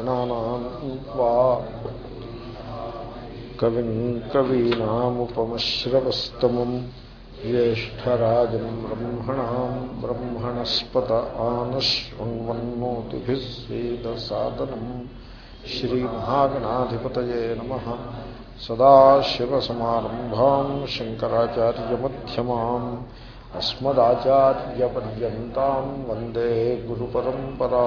గణానా కవిం కవీనాముపమశ్రవస్తమం జ్యేష్టరాజం బ్రహ్మణా బ్రహ్మణస్పత ఆనశ్వన్మోతిభిస్సేదసాదనం శ్రీమహాగణాధిపత సదాశివసమారంభా శంకరాచార్యమ్యమా అస్మదాచార్యపర్యంతం వందే గురు పరంపరా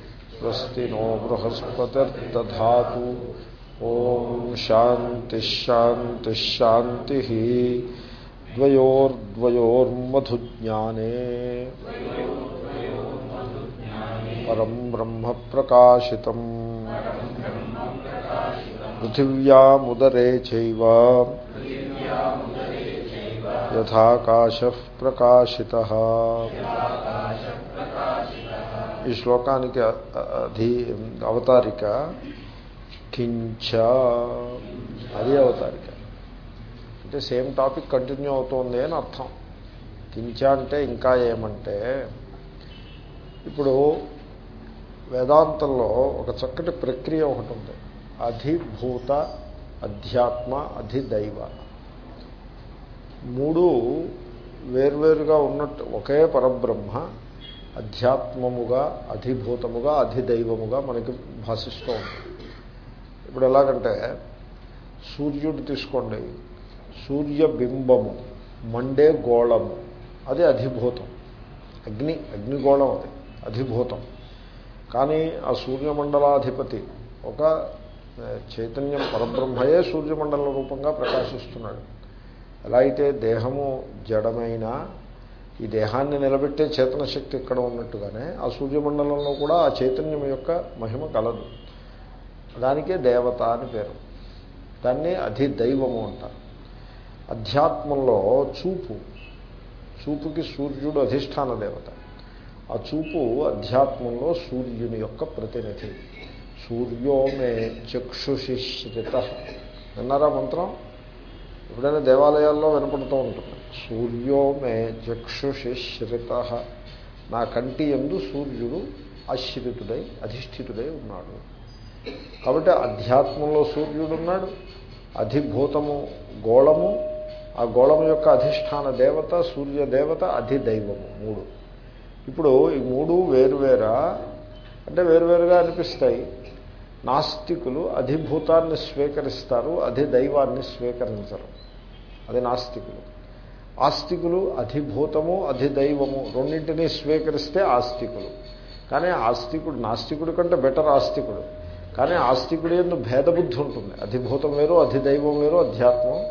स्वस्ति नो बृहस्पतिर्दधातु। ॐ शान्तिश्शान्तिश्शान्तिः द्वयोर्द्वयोर्मधुज्ञाने। परं ब्रह्मप्रकाशितम् पृथिव्यामुदरे चैव। यथाकाशः प्रकाशितः। ఈ శ్లోకానికి అధి అవతారిక కించ. అది అవతారిక. అంటే సేమ్ టాపిక్ కంటిన్యూ అవుతోంది అని అర్థం. కించ అంటే ఇంకా ఏమంటే ఇప్పుడు వేదాంతంలో ఒక చక్కటి ప్రక్రియ ఒకటి ఉంది. అధిభూత అధ్యాత్మ అధిదైవ. మూడు వేర్వేరుగా ఉన్నట్టు ఒకే పరబ్రహ్మ అధ్యాత్మముగా అధిభూతముగా అధిదైవముగా మనకి భాషిస్తూ ఉంటుంది ఇప్పుడు ఎలాగంటే సూర్యుడు తీసుకోండి. సూర్యబింబము మండే గోళము అది అధిభూతం. అగ్ని అగ్నిగోళం అది అధిభూతం. కానీ ఆ సూర్యమండలాధిపతి ఒక చైతన్యం పరబ్రహ్మయే సూర్యమండల రూపంగా ప్రకాశిస్తున్నాడు. ఎలా అయితే దేహము జడమైన ఈ దేహాన్ని నిలబెట్టే చేతన శక్తి ఇక్కడ ఉన్నట్టుగానే ఆ సూర్యమండలంలో కూడా ఆ చైతన్యం యొక్క మహిమ కలదు. దానికే దేవత అని పేరు. దాన్ని అధిదైవము అంటారు. అధ్యాత్మంలో చూపు చూపుకి సూర్యుడు అధిష్టాన దేవత. ఆ చూపు అధ్యాత్మంలో సూర్యుని యొక్క ప్రతినిధి. సూర్యోమే చక్షుషిశ్రిత. విన్నారా మంత్రం? ఎప్పుడైనా దేవాలయాల్లో వినపడుతూ ఉంటుంది. సూర్యో మే చక్షుషి శ్రిత నా కంటి ఎందు సూర్యుడు ఆశ్రితుడై అధిష్ఠితుడై ఉన్నాడు. కాబట్టి అధ్యాత్మంలో సూర్యుడు ఉన్నాడు అధిభూతము గోళము ఆ గోళము యొక్క అధిష్టాన దేవత సూర్య దేవత అధిదైవము మూడు. ఇప్పుడు ఈ మూడు వేరువేరా అంటే వేరువేరుగా అనిపిస్తాయి. నాస్తికులు అధిభూతాన్ని స్వీకరిస్తారు అధిదైవాన్ని స్వీకరించరు. అది నాస్తికులు. ఆస్తికులు అధిభూతము అధిదైవము రెండింటినీ స్వీకరిస్తే ఆస్తికులు. కానీ ఆస్తికుడు నాస్తికుడి కంటే బెటర్ ఆస్తికుడు. కానీ ఆస్తికుడు ఎందు భేదబుద్ధి ఉంటుంది. అధిభూతం వేరు అధిదైవం వేరు అధ్యాత్మం.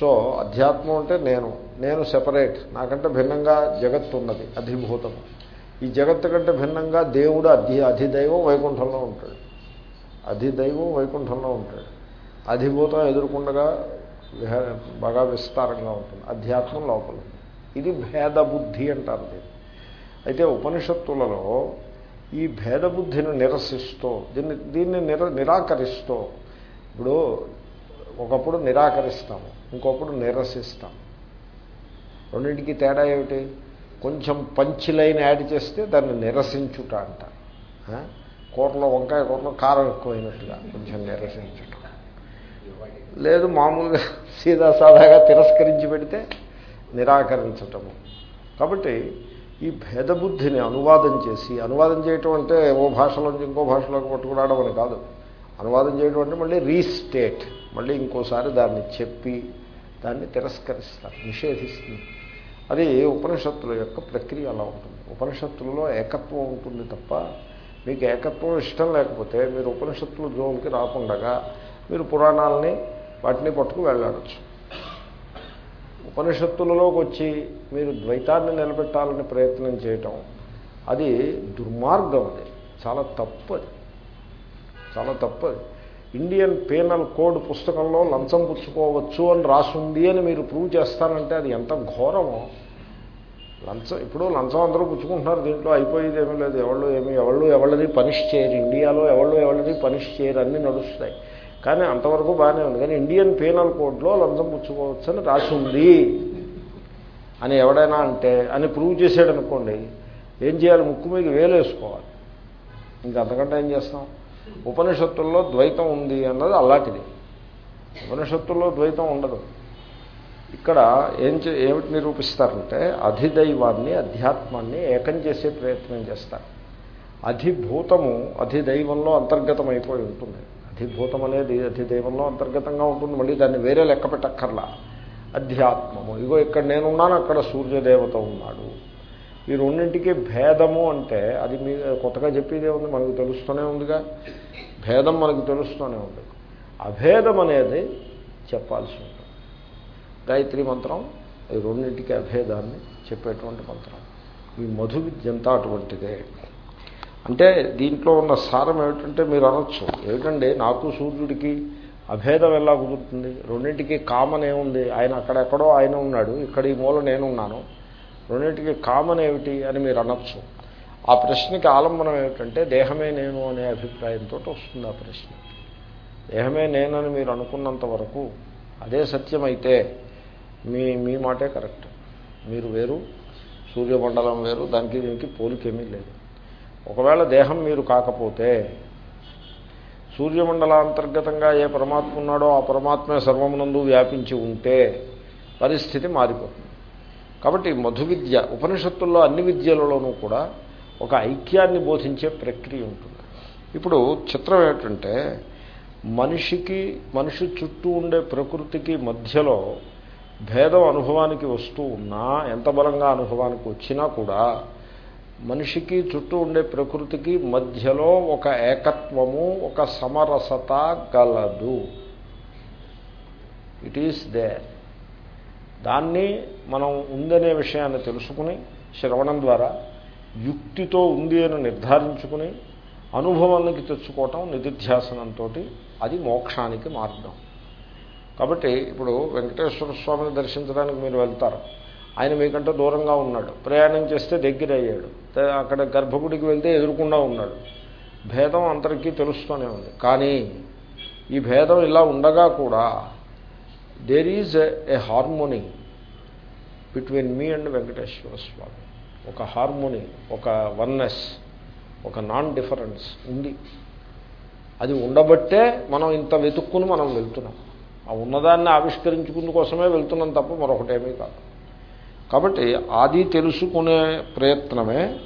సో అధ్యాత్మం అంటే నేను. నేను సెపరేట్ నాకంటే భిన్నంగా జగత్తు ఉన్నది అధిభూతము. ఈ జగత్తు కంటే భిన్నంగా దేవుడు అధి అధిదైవం వైకుంఠంలో ఉంటాడు. అధిదైవం వైకుంఠంలో ఉంటాడు. అధిభూతం ఎదుర్కొండగా బాగా విస్తారంగా ఉంటుంది. అధ్యాత్మం లోపల ఇది భేదబుద్ధి అంటారు దీన్ని. అయితే ఉపనిషత్తులలో ఈ భేదబుద్ధిని నిరసిస్తూ దీన్ని దీన్ని నిర నిరాకరిస్తూ ఇప్పుడు ఒకప్పుడు నిరాకరిస్తాము ఇంకొప్పుడు నిరసిస్తాం. రెండింటికి తేడా ఏమిటి? కొంచెం పంచి లైన్ యాడ్ చేస్తే దాన్ని నిరసించుట అంట కూరలో వంకాయ కూరలో కారం ఎక్కువైనట్టుగా కొంచెం నిరసించుట. లేదు మామూలుగా సీదా సాదాగా తిరస్కరించి పెడితే నిరాకరించటము. కాబట్టి ఈ భేదబుద్ధిని అనువాదం చేసి అనువాదం చేయటం అంటే ఓ భాషలోంచి ఇంకో భాషలోకి పట్టుకురావడం అని కాదు. అనువాదం చేయడం అంటే మళ్ళీ రీస్టేట్ మళ్ళీ ఇంకోసారి దాన్ని చెప్పి దాన్ని తిరస్కరిస్తారు నిషేధిస్తుంది. అది ఉపనిషత్తుల యొక్క ప్రక్రియ అలా ఉంటుంది. ఉపనిషత్తులలో ఏకత్వం ఉంటుంది తప్ప మీకు ఏకత్వం ఇష్టం లేకపోతే మీరు ఉపనిషత్తుల జోన్కి రాకుండగా మీరు పురాణాలని వాటిని పట్టుకు వెళ్ళాడచ్చు ఉపనిషత్తులలోకి వచ్చి మీరు ద్వైతాన్ని నిలబెట్టాలని ప్రయత్నం చేయటం అది దుర్మార్గం అది. చాలా తప్పు అది చాలా తప్పు అది ఇండియన్ పీనల్ కోడ్ పుస్తకంలో లంచం పుచ్చుకోవచ్చు అని రాసుంది అని మీరు ప్రూవ్ చేస్తానంటే అది ఎంత ఘోరమో. లంచం ఇప్పుడు లంచం అందరూ పుచ్చుకుంటున్నారు దీంట్లో అయిపోయేది ఏమీ లేదు. ఎవళ్ళు ఏమి ఎవళ్ళు ఎవళ్ళది పనిష్ చేయరు. ఇండియాలో ఎవళ్ళు ఎవళ్ళది పనిష్ చేయరు. అన్నీ నడుస్తాయి. కానీ అంతవరకు బాగానే ఉంది. కానీ ఇండియన్ పీనల్ కోడ్లో లంచం పుచ్చుకోవచ్చు అని రాసి ఉంది. అని ఎవడైనా అంటే అని ప్రూవ్ చేసాడు అనుకోండి ఏం చేయాలి? ముక్కు మీద వేలేసుకోవాలి. ఇంకా అంతకంటే ఏం చేస్తాం? ఉపనిషత్తుల్లో ద్వైతం ఉంది అన్నది అలాంటిది. ఉపనిషత్తుల్లో ద్వైతం ఉండదు. ఇక్కడ ఏం చే ఏమిటి నిరూపిస్తారంటే అధిదైవాన్ని అధ్యాత్మాన్ని ఏకం చేసే ప్రయత్నం చేస్తారు. అధిభూతము అధిదైవంలో అంతర్గతం అయిపోయి ఉంటుంది. అధిభూతం అనేది అధిదైవంలో అంతర్గతంగా ఉంటుంది. మళ్ళీ దాన్ని వేరే లెక్క పెట్టక్కర్లా. అధ్యాత్మము. ఇగో ఇక్కడ నేనున్నాను అక్కడ సూర్యదేవత ఉన్నాడు. ఈ రెండింటికి భేదము అంటే అది మీ కొత్తగా చెప్పేదే ఉంది మనకు తెలుస్తూనే ఉందిగా. భేదం మనకు తెలుస్తూనే ఉంది. అభేదం అనేది చెప్పాల్సి ఉంటుంది. గాయత్రి మంత్రం ఈ రెండింటికి అభేదాన్ని చెప్పేటువంటి మంత్రం. ఈ మధు విద్యంతా అటువంటిదే. అంటే దీంట్లో ఉన్న సారం ఏమిటంటే మీరు అనొచ్చు. ఏమిటండి నాకు సూర్యుడికి అభేదం ఎలా కుదురుతుంది? రెండింటికి కామన్ ఏముంది? ఆయన అక్కడెక్కడో ఆయన ఉన్నాడు ఇక్కడ ఈ మూల నేనున్నాను రెండింటికి కామన్ ఏమిటి అని మీరు అనొచ్చు. ఆ ప్రశ్నకి ఆలంబనం ఏమిటంటే దేహమే నేను అనే అభిప్రాయంతో వస్తుంది ఆ ప్రశ్న. దేహమే నేనని మీరు అనుకున్నంత వరకు అదే సత్యమైతే మీ మీ మాటే కరెక్ట్. మీరు వేరు సూర్యమండలం వేరు దానికి దీనికి పోలికేమీ లేదు. ఒకవేళ దేహం మీరు కాకపోతే సూర్యమండలాంతర్గతంగా ఏ పరమాత్మ ఉన్నాడో ఆ పరమాత్మే సర్వమునందు వ్యాపించి ఉంటే పరిస్థితి మారిపోతుంది. కాబట్టి మధు విద్య ఉపనిషత్తుల్లో అన్ని విద్యలలోనూ కూడా ఒక ఐక్యాన్ని బోధించే ప్రక్రియ ఉంటుంది. ఇప్పుడు చిత్రం ఏమిటంటే మనిషికి మనిషి చుట్టూ ఉండే ప్రకృతికి మధ్యలో భేదం అనుభవానికి వస్తూ ఉన్నా ఎంత బలంగా అనుభవానికి వచ్చినా కూడా మనిషికి చుట్టూ ఉండే ప్రకృతికి మధ్యలో ఒక ఏకత్వము ఒక సమరసత గలదు. ఇట్ ఈస్ దేర్ దాన్ని మనం ఉందనే విషయాన్ని తెలుసుకుని శ్రవణం ద్వారా యుక్తితో ఉంది అని నిర్ధారించుకుని అనుభవానికి తెచ్చుకోవటం నిధిధ్యాసనంతో అది మోక్షానికి మార్గం. కాబట్టి ఇప్పుడు వెంకటేశ్వర స్వామిని దర్శించడానికి మీరు వెళ్తారు. ఆయన మీకంటే దూరంగా ఉన్నాడు. ప్రయాణం చేస్తే దగ్గర అయ్యాడు. అక్కడ గర్భగుడికి వెళ్తే ఎదురుకుండా ఉన్నాడు. భేదం అందరికీ తెలుస్తూనే ఉంది. కానీ ఈ భేదం ఇలా ఉండగా కూడా there is a harmony between me and Venkateswara Swami ఒక హార్మోనీ ఒక వన్నెస్ ఒక నాన్ డిఫరెన్స్ ఉంది. అది ఉండబట్టే మనం ఇంత వెతుక్కుని మనం వెళ్తున్నాం. ఆ ఉన్నదాన్ని ఆవిష్కరించుకున్న కోసమే వెళ్తున్నాం తప్ప మరొకటేమీ కాదు. కాబట్టి ఆది తెలుసుకునే ప్రయత్నమే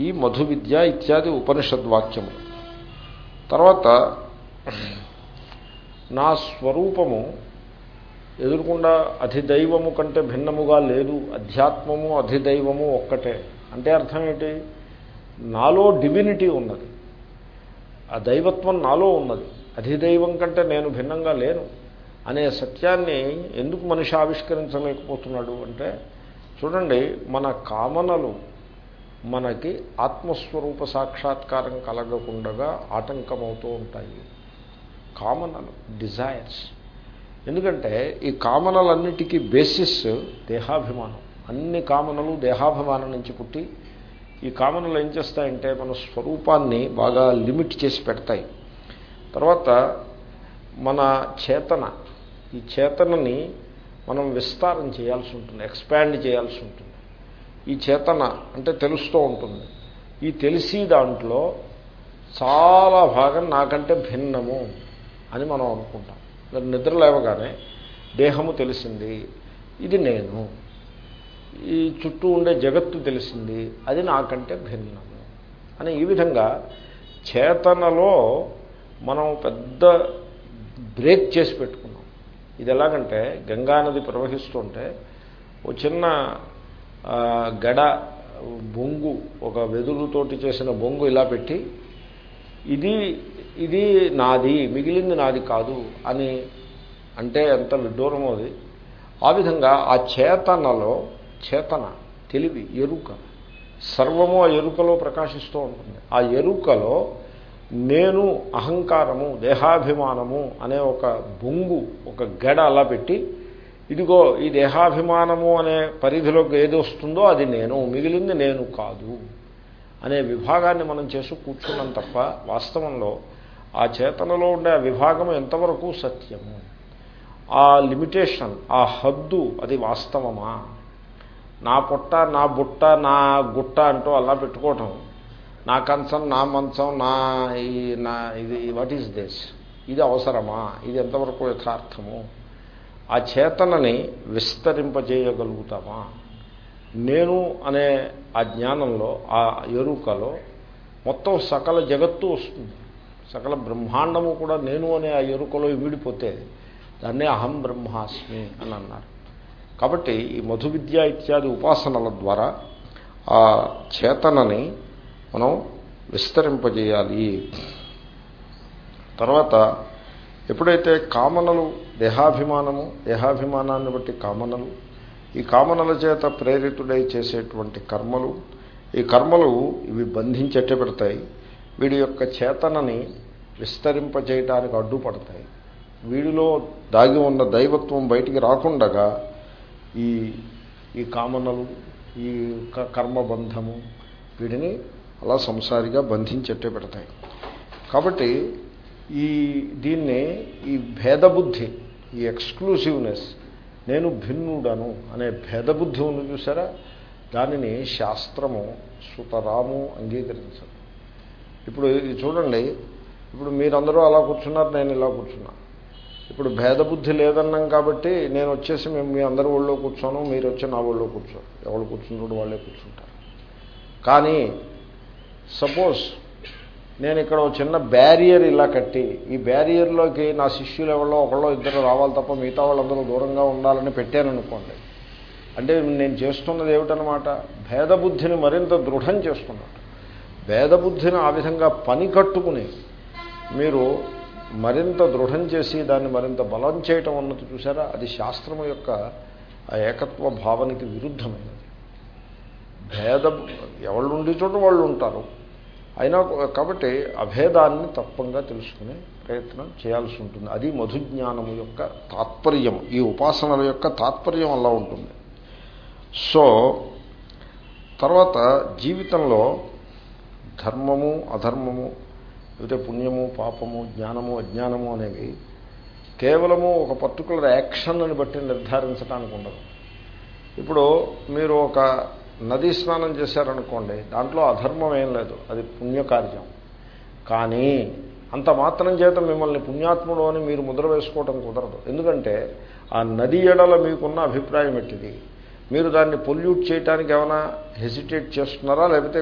ఈ మధు విద్య ఇత్యాది ఉపనిషద్వాక్యము. తర్వాత నా స్వరూపము ఎదురుకుండా అధిదైవము కంటే భిన్నముగా లేదు అధ్యాత్మము అధిదైవము ఒక్కటే. అంటే అర్థం ఏంటి? నాలో డివినిటీ ఉన్నది. ఆ దైవత్వం నాలో ఉన్నది. అధిదైవం కంటే నేను భిన్నంగా లేను. అనే సత్యాన్ని ఎందుకు మనిషి ఆవిష్కరించలేకపోతున్నాడు అంటే చూడండి మన కామనలు మనకి ఆత్మస్వరూప సాక్షాత్కారం కలగకుండగా ఆటంకమవుతూ ఉంటాయి. కామనలు డిజైర్స్ ఎందుకంటే ఈ కామనలన్నిటికీ బేసిస్ దేహాభిమానం. అన్ని కామనలు దేహాభిమానం నుంచి పుట్టి ఈ కామనలు ఏం చేస్తాయంటే మన స్వరూపాన్ని బాగా లిమిట్ చేసి పెడతాయి. తర్వాత మన చేతన ఈ చేతనని మనం విస్తారం చేయాల్సి ఉంటుంది ఎక్స్పాండ్ చేయాల్సి ఉంటుంది. ఈ చేతన అంటే తెలుస్తూ ఉంటుంది. ఈ తెలిసి దాంట్లో చాలా భాగం నాకంటే భిన్నము అని మనం అనుకుంటాం. నిద్ర లేవగానే దేహము తెలిసింది ఇది నేను. ఈ చుట్టూ ఉండే జగత్తు తెలిసింది అది నాకంటే భిన్నము అని ఈ విధంగా చేతనలో మనం పెద్ద బ్రేక్ చేసి పెట్టుకుంటాం ఇది ఎలాగంటే గంగా నది ప్రవహిస్తుంటే ఓ చిన్న గడ బొంగు ఒక వెదురుతోటి చేసిన బొంగు ఇలా పెట్టి ఇది ఇది నాది మిగిలింది నాది కాదు అని అంటే ఎంత విడ్డూరమో అది. ఆ విధంగా ఆ చేతనలో చేతన తెలివి ఎరుక సర్వము ఆ ఎరుకలో ప్రకాశిస్తూ ఉంటుంది. ఆ ఎరుకలో నేను అహంకారము దేహాభిమానము అనే ఒక బొంగు ఒక గెడ అలా పెట్టి ఇదిగో ఈ దేహాభిమానము అనే పరిధిలోకి ఏది వస్తుందో అది నేను మిగిలింది నేను కాదు అనే విభాగాన్ని మనం చేసి కూర్చున్నాం తప్ప వాస్తవంలో ఆ చేతనలో ఉండే ఆ విభాగం ఎంతవరకు సత్యము ఆ లిమిటేషన్ ఆ హద్దు అది వాస్తవమా? నా పొట్ట నా బుట్ట నా గుట్ట అంటూ అలా పెట్టుకోవటం నా కంచం నా మంచం నా ఈ నా ఇది వాట్ ఈస్ దిస్ ఇది అవసరమా? ఇది ఎంతవరకు యథార్థము? ఆ చేతనని విస్తరింపజేయగలుగుతామా? నేను అనే ఆ జ్ఞానంలో ఆ ఎరుకలో మొత్తం సకల జగత్తు వస్తుంది. సకల బ్రహ్మాండము కూడా నేను అనే ఆ ఎరుకలో వీడిపోతే దాన్నే అహం బ్రహ్మాస్మి అని అన్నారు. కాబట్టి ఈ మధు విద్య ఇత్యాది ఉపాసనల ద్వారా ఆ చేతనని మనం విస్తరింపజేయాలి. తర్వాత ఎప్పుడైతే కామనలు దేహాభిమానము దేహాభిమానాన్ని బట్టి కామనలు ఈ కామనల చేత ప్రేరితుడై చేసేటువంటి కర్మలు ఈ కర్మలు ఇవి బంధించెట్టే పెడతాయి. వీడి యొక్క చేతనని విస్తరింపజేయటానికి అడ్డుపడతాయి. వీడిలో దాగి ఉన్న దైవత్వం బయటికి రాకుండగా ఈ ఈ కామనలు ఈ కర్మబంధము వీడిని అలా సంసారిగా బంధించేట్టే పెడతాయి. కాబట్టి ఈ దీన్ని ఈ భేదబుద్ధి ఈ ఎక్స్క్లూసివ్నెస్ నేను భిన్నుడను అనే భేదబుద్ధి ఉంది చూసారా? దానిని శాస్త్రము సుతరాము అంగీకరించదు. ఇప్పుడు ఇది చూడండి ఇప్పుడు మీరందరూ అలా కూర్చున్నారు నేను ఇలా కూర్చున్నా. ఇప్పుడు భేదబుద్ధి లేదన్నాం కాబట్టి నేను వచ్చేసి మేము మీ అందరి ఒళ్ళో కూర్చోను మీరు వచ్చి నా ఒళ్ళో కూర్చోరు ఎవరు కూర్చుంటాడు వాళ్ళే కూర్చుంటారు. కానీ సపోజ్ నేను ఇక్కడ ఒక చిన్న బ్యారియర్ ఇలా కట్టి ఈ బ్యారియర్లోకి నా శిష్యులు ఎవరో ఒకళ్ళో ఇద్దరు రావాలి తప్ప మిగతా వాళ్ళందరూ దూరంగా ఉండాలని పెట్టాననుకోండి అంటే నేను చేస్తున్నది ఏమిటనమాట భేదబుద్ధిని మరింత దృఢం చేస్తున్నట్టు. భేదబుద్ధిని ఆ విధంగా పని కట్టుకుని మీరు మరింత దృఢం చేసి దాన్ని మరింత బలం చేయటం అన్నది చూసారా? అది శాస్త్రము యొక్క ఏకత్వ భావనకి విరుద్ధమైనది. భేద ఎవళ్ళు ఉండే చోట వాళ్ళు ఉంటారు అయినా కాబట్టి అభేదాన్ని తప్పంగా తెలుసుకునే ప్రయత్నం చేయాల్సి ఉంటుంది. అది మధుజ్ఞానము యొక్క తాత్పర్యం ఈ ఉపాసనల యొక్క తాత్పర్యం అలా ఉంటుంది. సో తర్వాత జీవితంలో ధర్మము అధర్మము లేకపోతే పుణ్యము పాపము జ్ఞానము అజ్ఞానము అనేవి కేవలము ఒక పర్టికులర్ యాక్షన్ని బట్టి నిర్ధారించడానికి ఉండదు. ఇప్పుడు మీరు ఒక నదీ స్నానం చేశారనుకోండి దాంట్లో అధర్మం ఏం లేదు అది పుణ్యకార్యం. కానీ అంత మాత్రం చేత మిమ్మల్ని పుణ్యాత్ముడు అని మీరు ముద్ర వేసుకోవటం కుదరదు. ఎందుకంటే ఆ నది ఎడల మీకున్న అభిప్రాయం ఎట్టిది? మీరు దాన్ని పొల్యూట్ చేయడానికి ఏమైనా హెసిటేట్ చేస్తున్నారా? లేకపోతే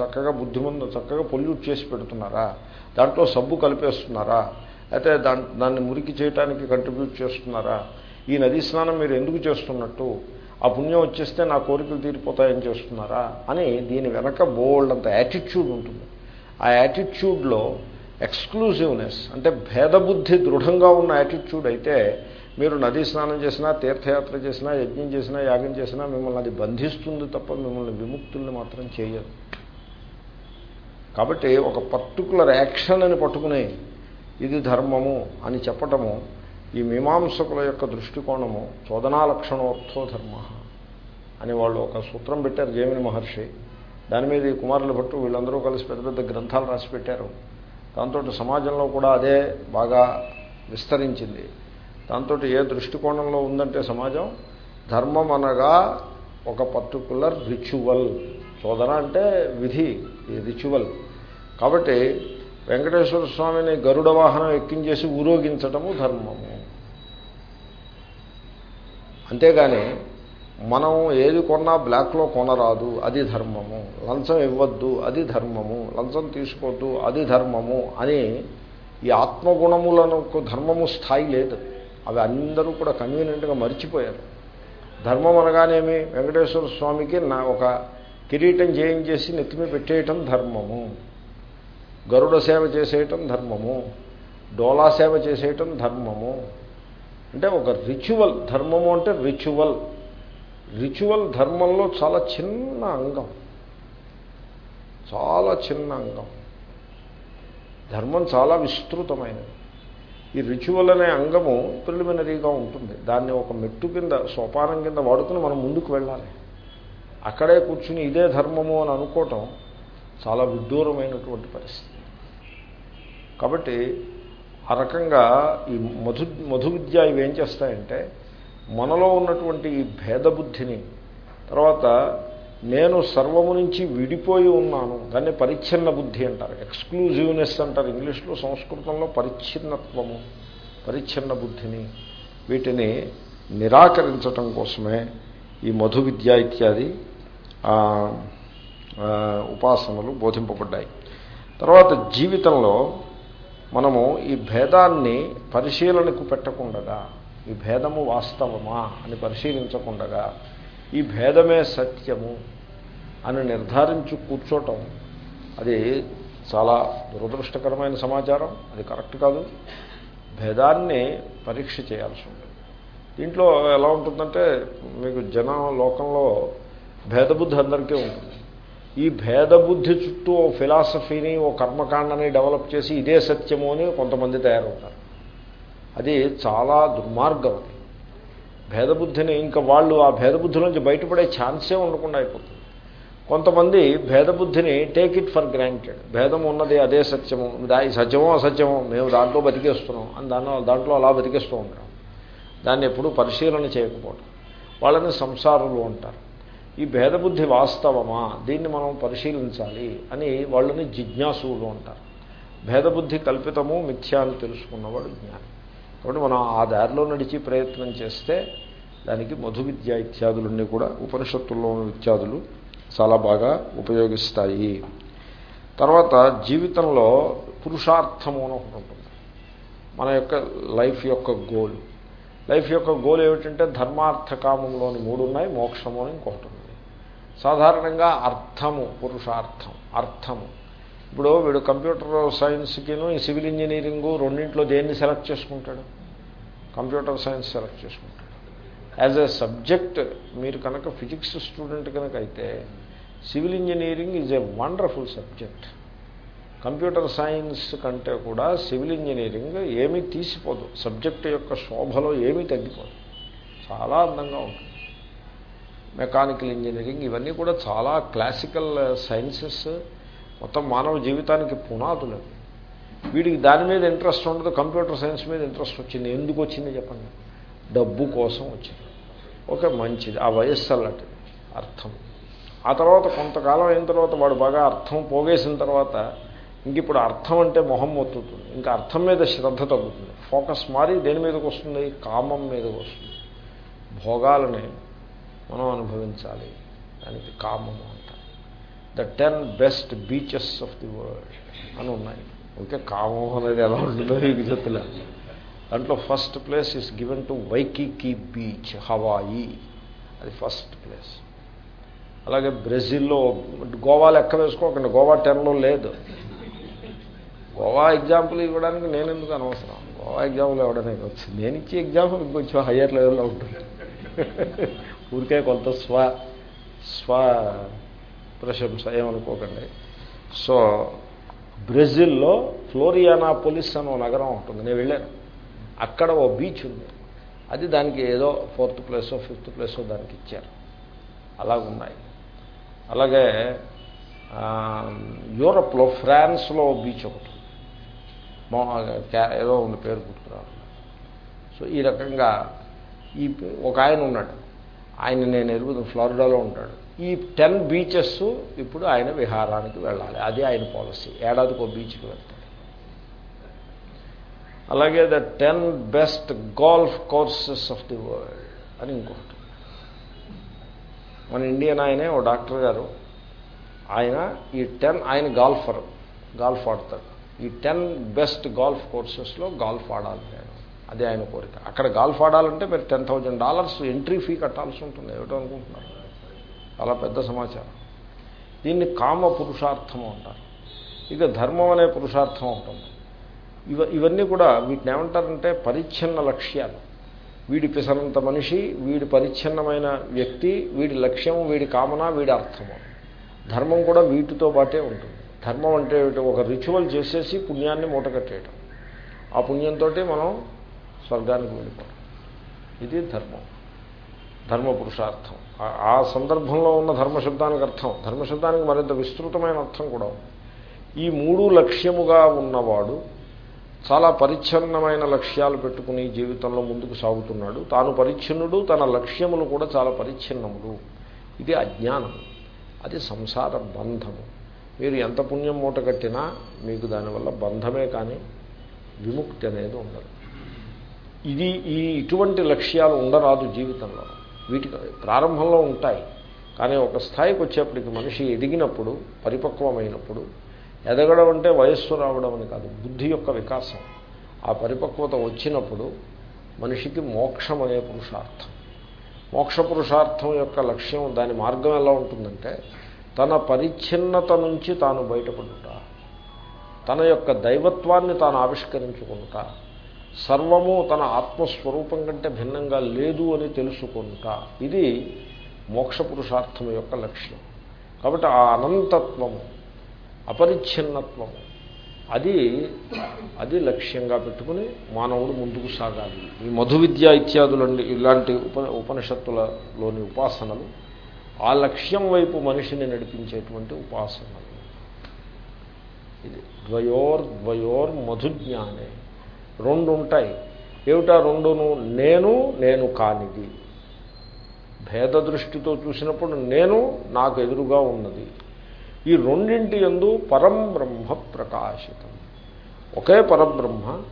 చక్కగా బుద్ధిమందు చక్కగా పొల్యూట్ చేసి పెడుతున్నారా? దాంట్లో సబ్బు కలిపేస్తున్నారా? అయితే దాన్ని దాన్ని మురికి చేయడానికి కంట్రిబ్యూట్ చేస్తున్నారా? ఈ నదీ స్నానం మీరు ఎందుకు చేస్తున్నట్టు? ఆ పుణ్యం వచ్చేస్తే నా కోరికలు తీరిపోతాయని చేస్తున్నారా అని దీని వెనక బోల్డ్ అంత యాటిట్యూడ్ ఉంటుంది. ఆ యాటిట్యూడ్లో ఎక్స్క్లూజివ్నెస్ అంటే భేదబుద్ధి దృఢంగా ఉన్న యాటిట్యూడ్ అయితే మీరు నదీ స్నానం చేసినా తీర్థయాత్ర చేసినా యజ్ఞం చేసినా యాగం చేసినా మిమ్మల్ని అది బంధిస్తుంది తప్ప మిమ్మల్ని విముక్తుల్ని మాత్రం చేయదు. కాబట్టి ఒక పర్టికులర్ యాక్షన్ అని పట్టుకుని ఇది ధర్మము అని చెప్పటము ఈ మీమాంసకుల యొక్క దృష్టికోణము చోదనా లక్షణోర్థో ధర్మ అని వాళ్ళు ఒక సూత్రం పెట్టారు జేమిని మహర్షి. దాని మీద ఈ కుమారుల భట్టు వీళ్ళందరూ కలిసి పెద్ద పెద్ద గ్రంథాలు రాసి పెట్టారు. దాంతో సమాజంలో కూడా అదే బాగా విస్తరించింది. దాంతో ఏ దృష్టికోణంలో ఉందంటే సమాజం? ధర్మం అనగా ఒక పర్టికులర్ రిచువల్. చోదన అంటే విధి రిచువల్. కాబట్టి వెంకటేశ్వర స్వామిని గరుడ వాహనం ఎక్కించేసి ఊరోగించటము ధర్మము. అంతేగాని మనం ఏది కొన్నా బ్లాక్లో కొనరాదు అది ధర్మము. లంచం ఇవ్వద్దు అది ధర్మము. లంచం తీసుకోవద్దు అది ధర్మము అని ఈ ఆత్మగుణములను ధర్మము స్థాయి లేదు. అవి అందరూ కూడా కన్వీనియంట్గా మర్చిపోయారు. ధర్మం అనగానేమి? వెంకటేశ్వర స్వామికి నా ఒక కిరీటం చేయించేసి నెత్తిమి పెట్టేయటం ధర్మము. గరుడ సేవ చేసేయటం ధర్మము. డోలా సేవ చేసేయటం ధర్మము. అంటే ఒక రిచువల్ ధర్మము అంటే రిచువల్ రిచువల్ ధర్మంలో చాలా చిన్న అంగం. చాలా చిన్న అంగం. ధర్మం చాలా విస్తృతమైనది. ఈ రిచువల్ అనే అంగము ప్రిలిమినరీగా ఉంటుంది. దాన్ని ఒక మెట్టు కింద సోపానం కింద వాడుకుని మనం ముందుకు వెళ్ళాలి. అక్కడే కూర్చుని ఇదే ధర్మము అని అనుకోవటం చాలా విడ్డూరమైనటువంటి పరిస్థితి. కాబట్టి ఆ రకంగా ఈ మధు మధు విద్య ఇవి ఏం చేస్తాయంటే మనలో ఉన్నటువంటి ఈ భేదబుద్ధిని తర్వాత నేను సర్వము నుంచి విడిపోయి ఉన్నాను దాన్ని పరిచ్ఛిన్న బుద్ధి అంటారు. ఎక్స్క్లూజివ్నెస్ అంటారు ఇంగ్లీష్లో సంస్కృతంలో పరిచ్ఛిన్నత్వము పరిచ్ఛిన్న బుద్ధిని. వీటిని నిరాకరించటం కోసమే ఈ మధు విద్య ఇత్యాది ఉపాసనలు బోధింపబడ్డాయి. తర్వాత జీవితంలో మనము ఈ భేదాన్ని పరిశీలనకు పెట్టకుండగా ఈ భేదము వాస్తవమా అని పరిశీలించకుండగా ఈ భేదమే సత్యము అని నిర్ధారించు కూర్చోటం అది చాలా దురదృష్టకరమైన సమాచారం అది కరెక్ట్ కాదు. భేదాన్ని పరీక్ష చేయాల్సి ఉంటుంది. దీంట్లో ఎలా ఉంటుందంటే మీకు జనం లోకంలో భేదబుద్ధి అందరికీ ఉంటుంది. ఈ భేదబుద్ధి చుట్టూ ఓ ఫిలాసఫీని ఓ కర్మకాండని డెవలప్ చేసి ఇదే సత్యము అని కొంతమంది తయారవుతారు. అది చాలా దుర్మార్గం అది. భేదబుద్ధిని ఇంకా వాళ్ళు ఆ భేదబుద్ధి నుంచి బయటపడే ఛాన్సే ఉండకుండా అయిపోతుంది. కొంతమంది భేదబుద్ధిని టేక్ ఇట్ ఫర్ గ్రాంటెడ్ భేదం ఉన్నది అదే సత్యము దాని సత్యమో అసత్యమో మేము దాంట్లో బతికేస్తున్నాం అని దానిలో దాంట్లో అలా బతికేస్తూ ఉంటాం. దాన్ని ఎప్పుడూ పరిశీలన చేయకపోవడం వాళ్ళని సంసారులు అంటారు. ఈ భేదబుద్ధి వాస్తవమా? దీన్ని మనం పరిశీలించాలి అని వాళ్ళని జిజ్ఞాసులు అంటారు. భేదబుద్ధి కల్పితము మిథ్యా అని తెలుసుకున్నవాడు జ్ఞాని. కాబట్టి మనం ఆ దారిలో నడిచి ప్రయత్నం చేస్తే దానికి మధు విద్య ఇత్యాదులన్నీ కూడా ఉపనిషత్తుల్లో ఉన్న ఇత్యాదులు చాలా బాగా ఉపయోగిస్తాయి. తర్వాత జీవితంలో పురుషార్థము అని ఒకటి ఉంటుంది. మన యొక్క లైఫ్ యొక్క గోల్. లైఫ్ యొక్క గోల్ ఏమిటంటే ధర్మార్థ కామంలోని మూడు ఉన్నాయి మోక్షము అని ఇంకొకటి ఉంది. సాధారణంగా అర్థము పురుషార్థం అర్థము. ఇప్పుడు వీడు కంప్యూటర్ సైన్స్కిను ఈ సివిల్ ఇంజనీరింగు రెండింటిలో దేన్ని సెలెక్ట్ చేసుకుంటాడు? కంప్యూటర్ సైన్స్ సెలెక్ట్ చేసుకుంటాడు. యాజ్ ఎ సబ్జెక్ట్ మీరు కనుక ఫిజిక్స్ స్టూడెంట్ కనుక అయితే civil engineering is a wonderful subject. Computer science కంటే కూడా సివిల్ ఇంజనీరింగ్ ఏమీ తీసిపోదు. సబ్జెక్ట్ యొక్క శోభలో ఏమీ తగ్గిపోదు. చాలా అందంగా ఉంటుంది. మెకానికల్ ఇంజనీరింగ్ ఇవన్నీ కూడా చాలా క్లాసికల్ సైన్సెస్. మొత్తం మానవ జీవితానికి పునాదులు అవి. వీడికి దాని మీద ఇంట్రెస్ట్ ఉండదు కంప్యూటర్ సైన్స్ మీద ఇంట్రెస్ట్ వచ్చింది. ఎందుకు వచ్చింది చెప్పండి? డబ్బు కోసం వచ్చింది. ఓకే మంచిది. ఆ వయస్సు అలాంటిది అర్థం. ఆ తర్వాత కొంతకాలం అయిన తర్వాత వాడు బాగా అర్థం పోగేసిన తర్వాత ఇంక ఇప్పుడు అర్థం అంటే మొహం మొత్తుతుంది. ఇంకా అర్థం మీద శ్రద్ధ తగ్గుతుంది. ఫోకస్ మారి దేని మీదకి వస్తుంది? కామం మీదకి వస్తుంది. భోగాలని మనం అనుభవించాలి. దానికి కామము అంట. The ten best beaches of the world అని ఉన్నాయి. ఓకే కామం అనేది ఎలా ఉంటుందో మీకు చెప్తున్నా. దాంట్లో first place is given to Waikiki beach Hawaii అది ఫస్ట్ ప్లేస్ అలాగే బ్రెజిల్లో గోవా లెక్క వేసుకోకండి. గోవా టెన్లో లేదు. గోవా ఎగ్జాంపుల్ ఇవ్వడానికి నేను ఎందుకు అనవసరం? గోవా ఎగ్జాంపుల్ ఇవ్వడానికి వచ్చింది నేను ఇచ్చే ఎగ్జాంపుల్ ఇంకొంచెం హయ్యర్ లెవెల్లో ఉంటుంది. ఊరికే కొంత స్వ స్వ ప్రశంస ఏమనుకోకండి. సో బ్రెజిల్లో ఫ్లోరియానా పోలీస్ అని నగరం ఉంటుంది. నేను వెళ్ళాను. అక్కడ ఓ బీచ్ ఉంది. అది దానికి ఏదో ఫోర్త్ ప్లేసో ఫిఫ్త్ ప్లేసో దానికి ఇచ్చారు. అలాగున్నాయి అలాగే యూరప్లో ఫ్రాన్స్లో బీచ్ ఒకటి ఏదో ఉంది పేరు గుర్తురాదు సో ఈ రకంగా ఈ ఒక ఆయన ఉన్నాడు. ఆయన నేను ఎరుగుతుంది ఫ్లారిడాలో ఉంటాడు. ఈ టెన్ బీచెస్ ఇప్పుడు ఆయన విహారానికి వెళ్ళాలి. అది ఆయన పాలసీ. ఏడాదికి ఒక బీచ్కి వెళ్తాడు. అలాగే the ten best golf courses of the world అని ఇంకొకటి. మన ఇండియన్ ఆయనే ఓ డాక్టర్ గారు. ఆయన ఈ టెన్ ఆయన గాల్ఫర్ గాల్ఫ్ ఆడతాడు. ఈ టెన్ బెస్ట్ గాల్ఫ్ కోర్సెస్లో గాల్ఫ్ ఆడాలి నేను అదే ఆయన కోరిక. అక్కడ గాల్ఫ్ ఆడాలంటే మీరు ten thousand dollars entry fee కట్టాల్సి ఉంటుంది. ఏమిటో అనుకుంటున్నారు? చాలా పెద్ద సమాచారం. దీన్ని కామ పురుషార్థం అంటారు. ఇక ధర్మం అనే పురుషార్థం ఉంటుంది ఇవ ఇవన్నీ కూడా వీటిని ఏమంటారంటే పరిచ్ఛిన్న లక్ష్యాలు. వీడి పిసరంత మనిషి వీడి పరిచ్ఛిన్నమైన వ్యక్తి వీడి లక్ష్యం వీడి కామన వీడి అర్థము. ధర్మం కూడా వీటితో పాటే ఉంటుంది. ధర్మం అంటే ఒక రిచువల్ చేసేసి పుణ్యాన్ని మూటగట్టేయటం. ఆ పుణ్యంతో మనం స్వర్గానికి వెళ్ళిపోవడం. ఇది ధర్మం. ధర్మ పురుషార్థం ఆ- సందర్భంలో ఉన్న ధర్మశబ్దానికి అర్థం. ధర్మశబ్దానికి మరింత విస్తృతమైన అర్థం కూడా ఈ మూడు లక్ష్యముగా ఉన్నవాడు చాలా పరిచ్ఛన్నమైన లక్ష్యాలు పెట్టుకుని జీవితంలో ముందుకు సాగుతున్నాడు. తాను పరిచ్ఛిన్నుడు తన లక్ష్యములు కూడా చాలా పరిచ్ఛిన్నములు. ఇది అజ్ఞానం. అది సంసార బంధము. మీరు ఎంత పుణ్యం మూట కట్టినా మీకు దానివల్ల బంధమే కానీ విముక్తి అనేది ఉండదు. ఇది ఈ ఇటువంటి లక్ష్యాలు ఉండరాదు జీవితంలో. వీటికి ప్రారంభంలో ఉంటాయి. కానీ ఒక స్థాయికి వచ్చేప్పటికి మనిషి ఎదిగినప్పుడు పరిపక్వమైనప్పుడు ఎదగడం అంటే వయస్సు రావడం అని కాదు బుద్ధి యొక్క వికాసం. ఆ పరిపక్వత వచ్చినప్పుడు మనిషికి మోక్షం అనే పురుషార్థం. మోక్ష పురుషార్థం యొక్క లక్ష్యం దాని మార్గం ఎలా ఉంటుందంటే తన పరిచ్ఛిన్నత నుంచి తాను బయటపడుట. తన యొక్క దైవత్వాన్ని తాను ఆవిష్కరించుకుంటా సర్వము తన ఆత్మస్వరూపం కంటే భిన్నంగా లేదు అని తెలుసుకుంటా ఇది మోక్ష పురుషార్థం యొక్క లక్ష్యం కాబట్టి ఆ అనంతత్వము అపరిచ్ఛిన్నత్వము అది అది లక్ష్యంగా పెట్టుకుని మానవుడు ముందుకు సాగాలి. ఈ మధు విద్య ఇత్యాదులండి ఇలాంటి ఉప ఉపనిషత్తులలోని ఉపాసనలు ఆ లక్ష్యం వైపు మనిషిని నడిపించేటువంటి ఉపాసనలు. ఇది ద్వయోర్ ద్వయోర్ మధుజ్ఞానే రెండు ఉంటాయి. ఏమిటా రెండును? నేను నేను కానిది. భేద దృష్టితో చూసినప్పుడు నేను నాకు ఎదురుగా ఉన్నది. ఈ రెండింటి ఎందు పరం బ్రహ్మ ప్రకాశితం. ఒకే పరబ్రహ్మ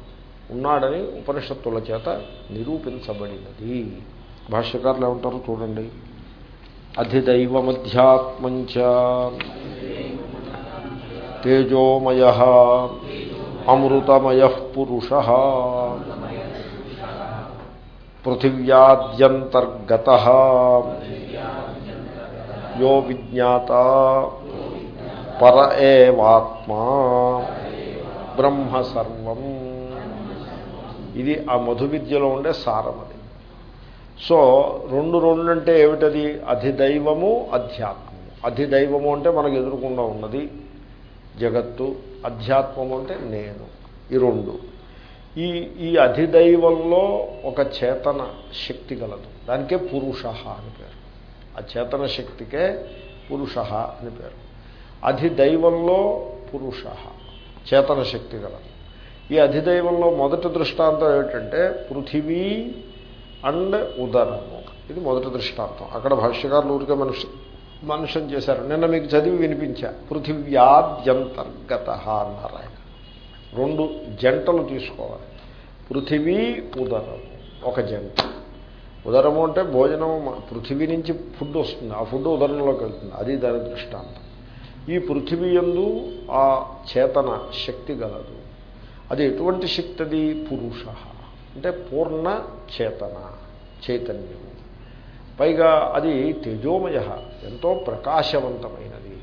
ఉన్నాడని ఉపనిషత్తుల చేత నిరూపించబడినది. భాష్యకారులు ఏమంటారు చూడండి. అధిదైవమధ్యాత్మంచ. తేజోమయ. అమృతమయ పురుష పృథివ్యాద్యంతర్గత. యో విజ్ఞాత. పర ఏవాత్మా. బ్రహ్మ సర్వం ఇది ఆ మధు విద్యలో ఉండే సారం అది. సో రెండు రెండు అంటే ఏమిటది? అధిదైవము అధ్యాత్మము. అధిదైవము అంటే మనకు ఎదురుకుండా ఉన్నది జగత్తు అధ్యాత్మము అంటే నేను ఈ రెండు. ఈ ఈ అధిదైవంలో ఒక చేతన శక్తి గలదు. దానికే పురుష అని పేరు. ఆ చేతన శక్తికే పురుష అని పేరు. అధిదైవంలో పురుష చేతన శక్తి గలదు. ఈ అధిదైవంలో మొదటి దృష్టాంతం ఏమిటంటే పృథివీ అండ్ ఉదరము. ఇది మొదటి దృష్టాంతం. అక్కడ భాష్యకారులు ఊరికే మనిషి మనుషం చేశారు. నిన్న మీకు చదివి వినిపించా. పృథివ్యాద్యంతర్గత అన్నారు ఆయన రెండు జంటలు తీసుకోవాలి. పృథివీ ఉదరము. ఒక జంట. ఉదరము అంటే భోజనం పృథివీ నుంచి ఫుడ్ వస్తుంది. ఆ ఫుడ్ ఉదరంలోకి వెళ్తుంది. అది దాని దృష్టాంతం. ఈ పృథివీ ఎందు ఆ చేతన శక్తి గలదు. అది ఎటువంటి శక్తి అది పురుష. అంటే పూర్ణ చేతన చైతన్యము. పైగా అది తేజోమయ ఎంతో ప్రకాశవంతమైనది.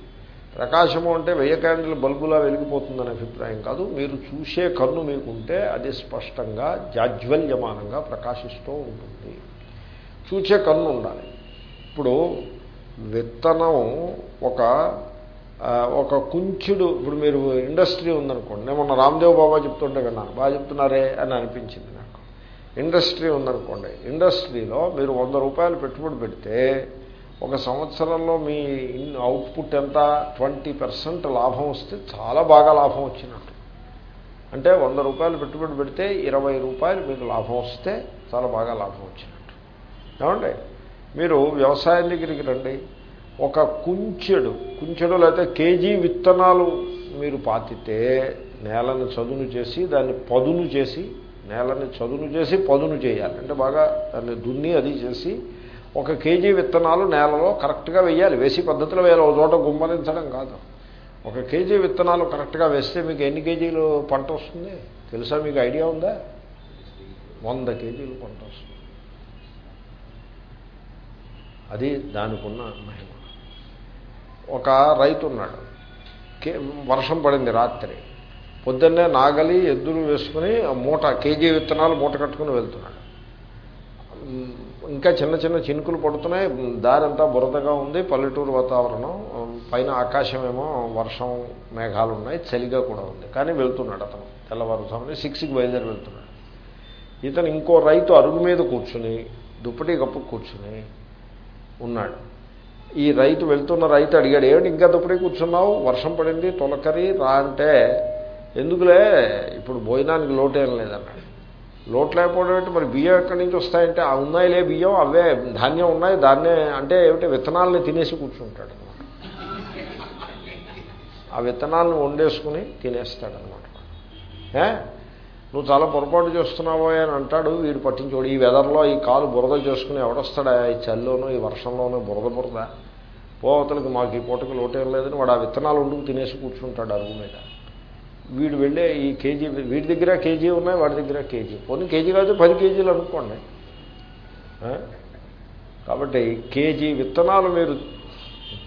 ప్రకాశము అంటే వెయ్య క్యాండిల్ బల్బులా వెలిగిపోతుందనే అభిప్రాయం కాదు. మీరు చూసే కన్ను మీకుంటే అది స్పష్టంగా జాజ్వల్యమానంగా ప్రకాశిస్తూ ఉంటుంది. చూసే కన్ను ఉండాలి. ఇప్పుడు విత్తనం ఒక ఒక కుంచుడు ఇప్పుడు మీరు ఇండస్ట్రీ ఉందనుకోండి. నేను మొన్న రామ్దేవ్ బాబా చెప్తుంటే విన్నాను. బాగా చెప్తున్నారే అని అనిపించింది నాకు. ఇండస్ట్రీ ఉందనుకోండి ఇండస్ట్రీలో మీరు వంద రూపాయలు పెట్టుబడి పెడితే ఒక సంవత్సరంలో మీ ఇన్ అవుట్పుట్ ఎంత? ట్వంటీ పర్సెంట్ లాభం వస్తే చాలా బాగా లాభం వచ్చినట్టు. అంటే వంద రూపాయలు పెట్టుబడి పెడితే ఇరవై రూపాయలు మీకు లాభం వస్తే చాలా బాగా లాభం వచ్చినట్టు. ఏమండి? మీరు వ్యవసాయం దగ్గరికి రండి. ఒక కుంచెడు కుంచెడు లేకపోతే కేజీ విత్తనాలు మీరు పాతితే నేలను చదును చేసి దాన్ని పదును చేసి నేలని చదును చేసి పదును చేయాలి. అంటే బాగా దాన్ని దున్ని అది చేసి ఒక కేజీ విత్తనాలు నేలలో కరెక్ట్గా వేయాలి. వేసి పద్ధతిలో వేయాలి. ఒక చోట గుమ్మరించడం కాదు. ఒక కేజీ విత్తనాలు కరెక్ట్గా వేస్తే మీకు ఎన్ని కేజీలు పంట వస్తుంది? తెలుసా మీకు ఐడియా ఉందా? వంద కేజీలు పంట వస్తుంది. అది దానికున్న మహిమ. ఒక రైతు ఉన్నాడు. కే- వర్షం పడింది రాత్రి. పొద్దున్నే నాగలి ఎద్దులు వేసుకుని మూట కేజీ విత్తనాలు మూట కట్టుకుని వెళ్తున్నాడు. ఇంకా చిన్న చిన్న చినుకులు పడుతున్నాయి. దారంతా బురదగా ఉంది. పల్లెటూరు వాతావరణం. పైన ఆకాశమేమో వర్షం మేఘాలు ఉన్నాయి. చలిగా కూడా ఉంది. కానీ వెళ్తున్నాడు అతను. తెల్లవారుజామున సిక్స్కి బయలుదేరి వెళ్తున్నాడు. ఇతను ఇంకో రైతు అరుగు మీద కూర్చుని దుప్పటి కప్పు కూర్చుని ఉన్నాడు. ఈ రైతు వెళ్తున్న రైతు అడిగాడు ఏమిటి ఇంకా దుప్పటి కూర్చున్నావు? వర్షం పడింది తొలకరి రా అంటే ఎందుకులే? ఇప్పుడు భోజనానికి లోటేం లేదన్నాడు. లోటు లేకపోవడం అంటే మరి బియ్యం ఎక్కడి నుంచి వస్తాయంటే ఆ ఉన్నాయిలే బియ్యం అవే ధాన్యం ఉన్నాయి దాన్నే అంటే ఏమిటి? విత్తనాలని తినేసి కూర్చుంటాడు అనమాట ఆ విత్తనాలను వండేసుకుని తినేస్తాడు అనమాట ఏ? నువ్వు చాలా పొరపాటు చేస్తున్నావో అని అంటాడు వీడు పట్టించోడు. ఈ వెదర్లో ఈ కాలు బురద చేసుకుని ఎవడొస్తాడా? ఈ చల్లోనూ ఈ వర్షంలోనూ బురద బురద. పోవతలకి మాకు ఈ పూటకి లోటేం లేదని వాడు ఆ విత్తనాలు వండుకు తినేసి కూర్చుంటాడు అరుగు మీద. వీడు వెళ్ళే ఈ కేజీ వీడి దగ్గర కేజీ ఉన్నాయి వాడి దగ్గర కేజీ. పోనీ కేజీ కాదు పది కేజీలు అనుకోండి. కాబట్టి కేజీ విత్తనాలు మీరు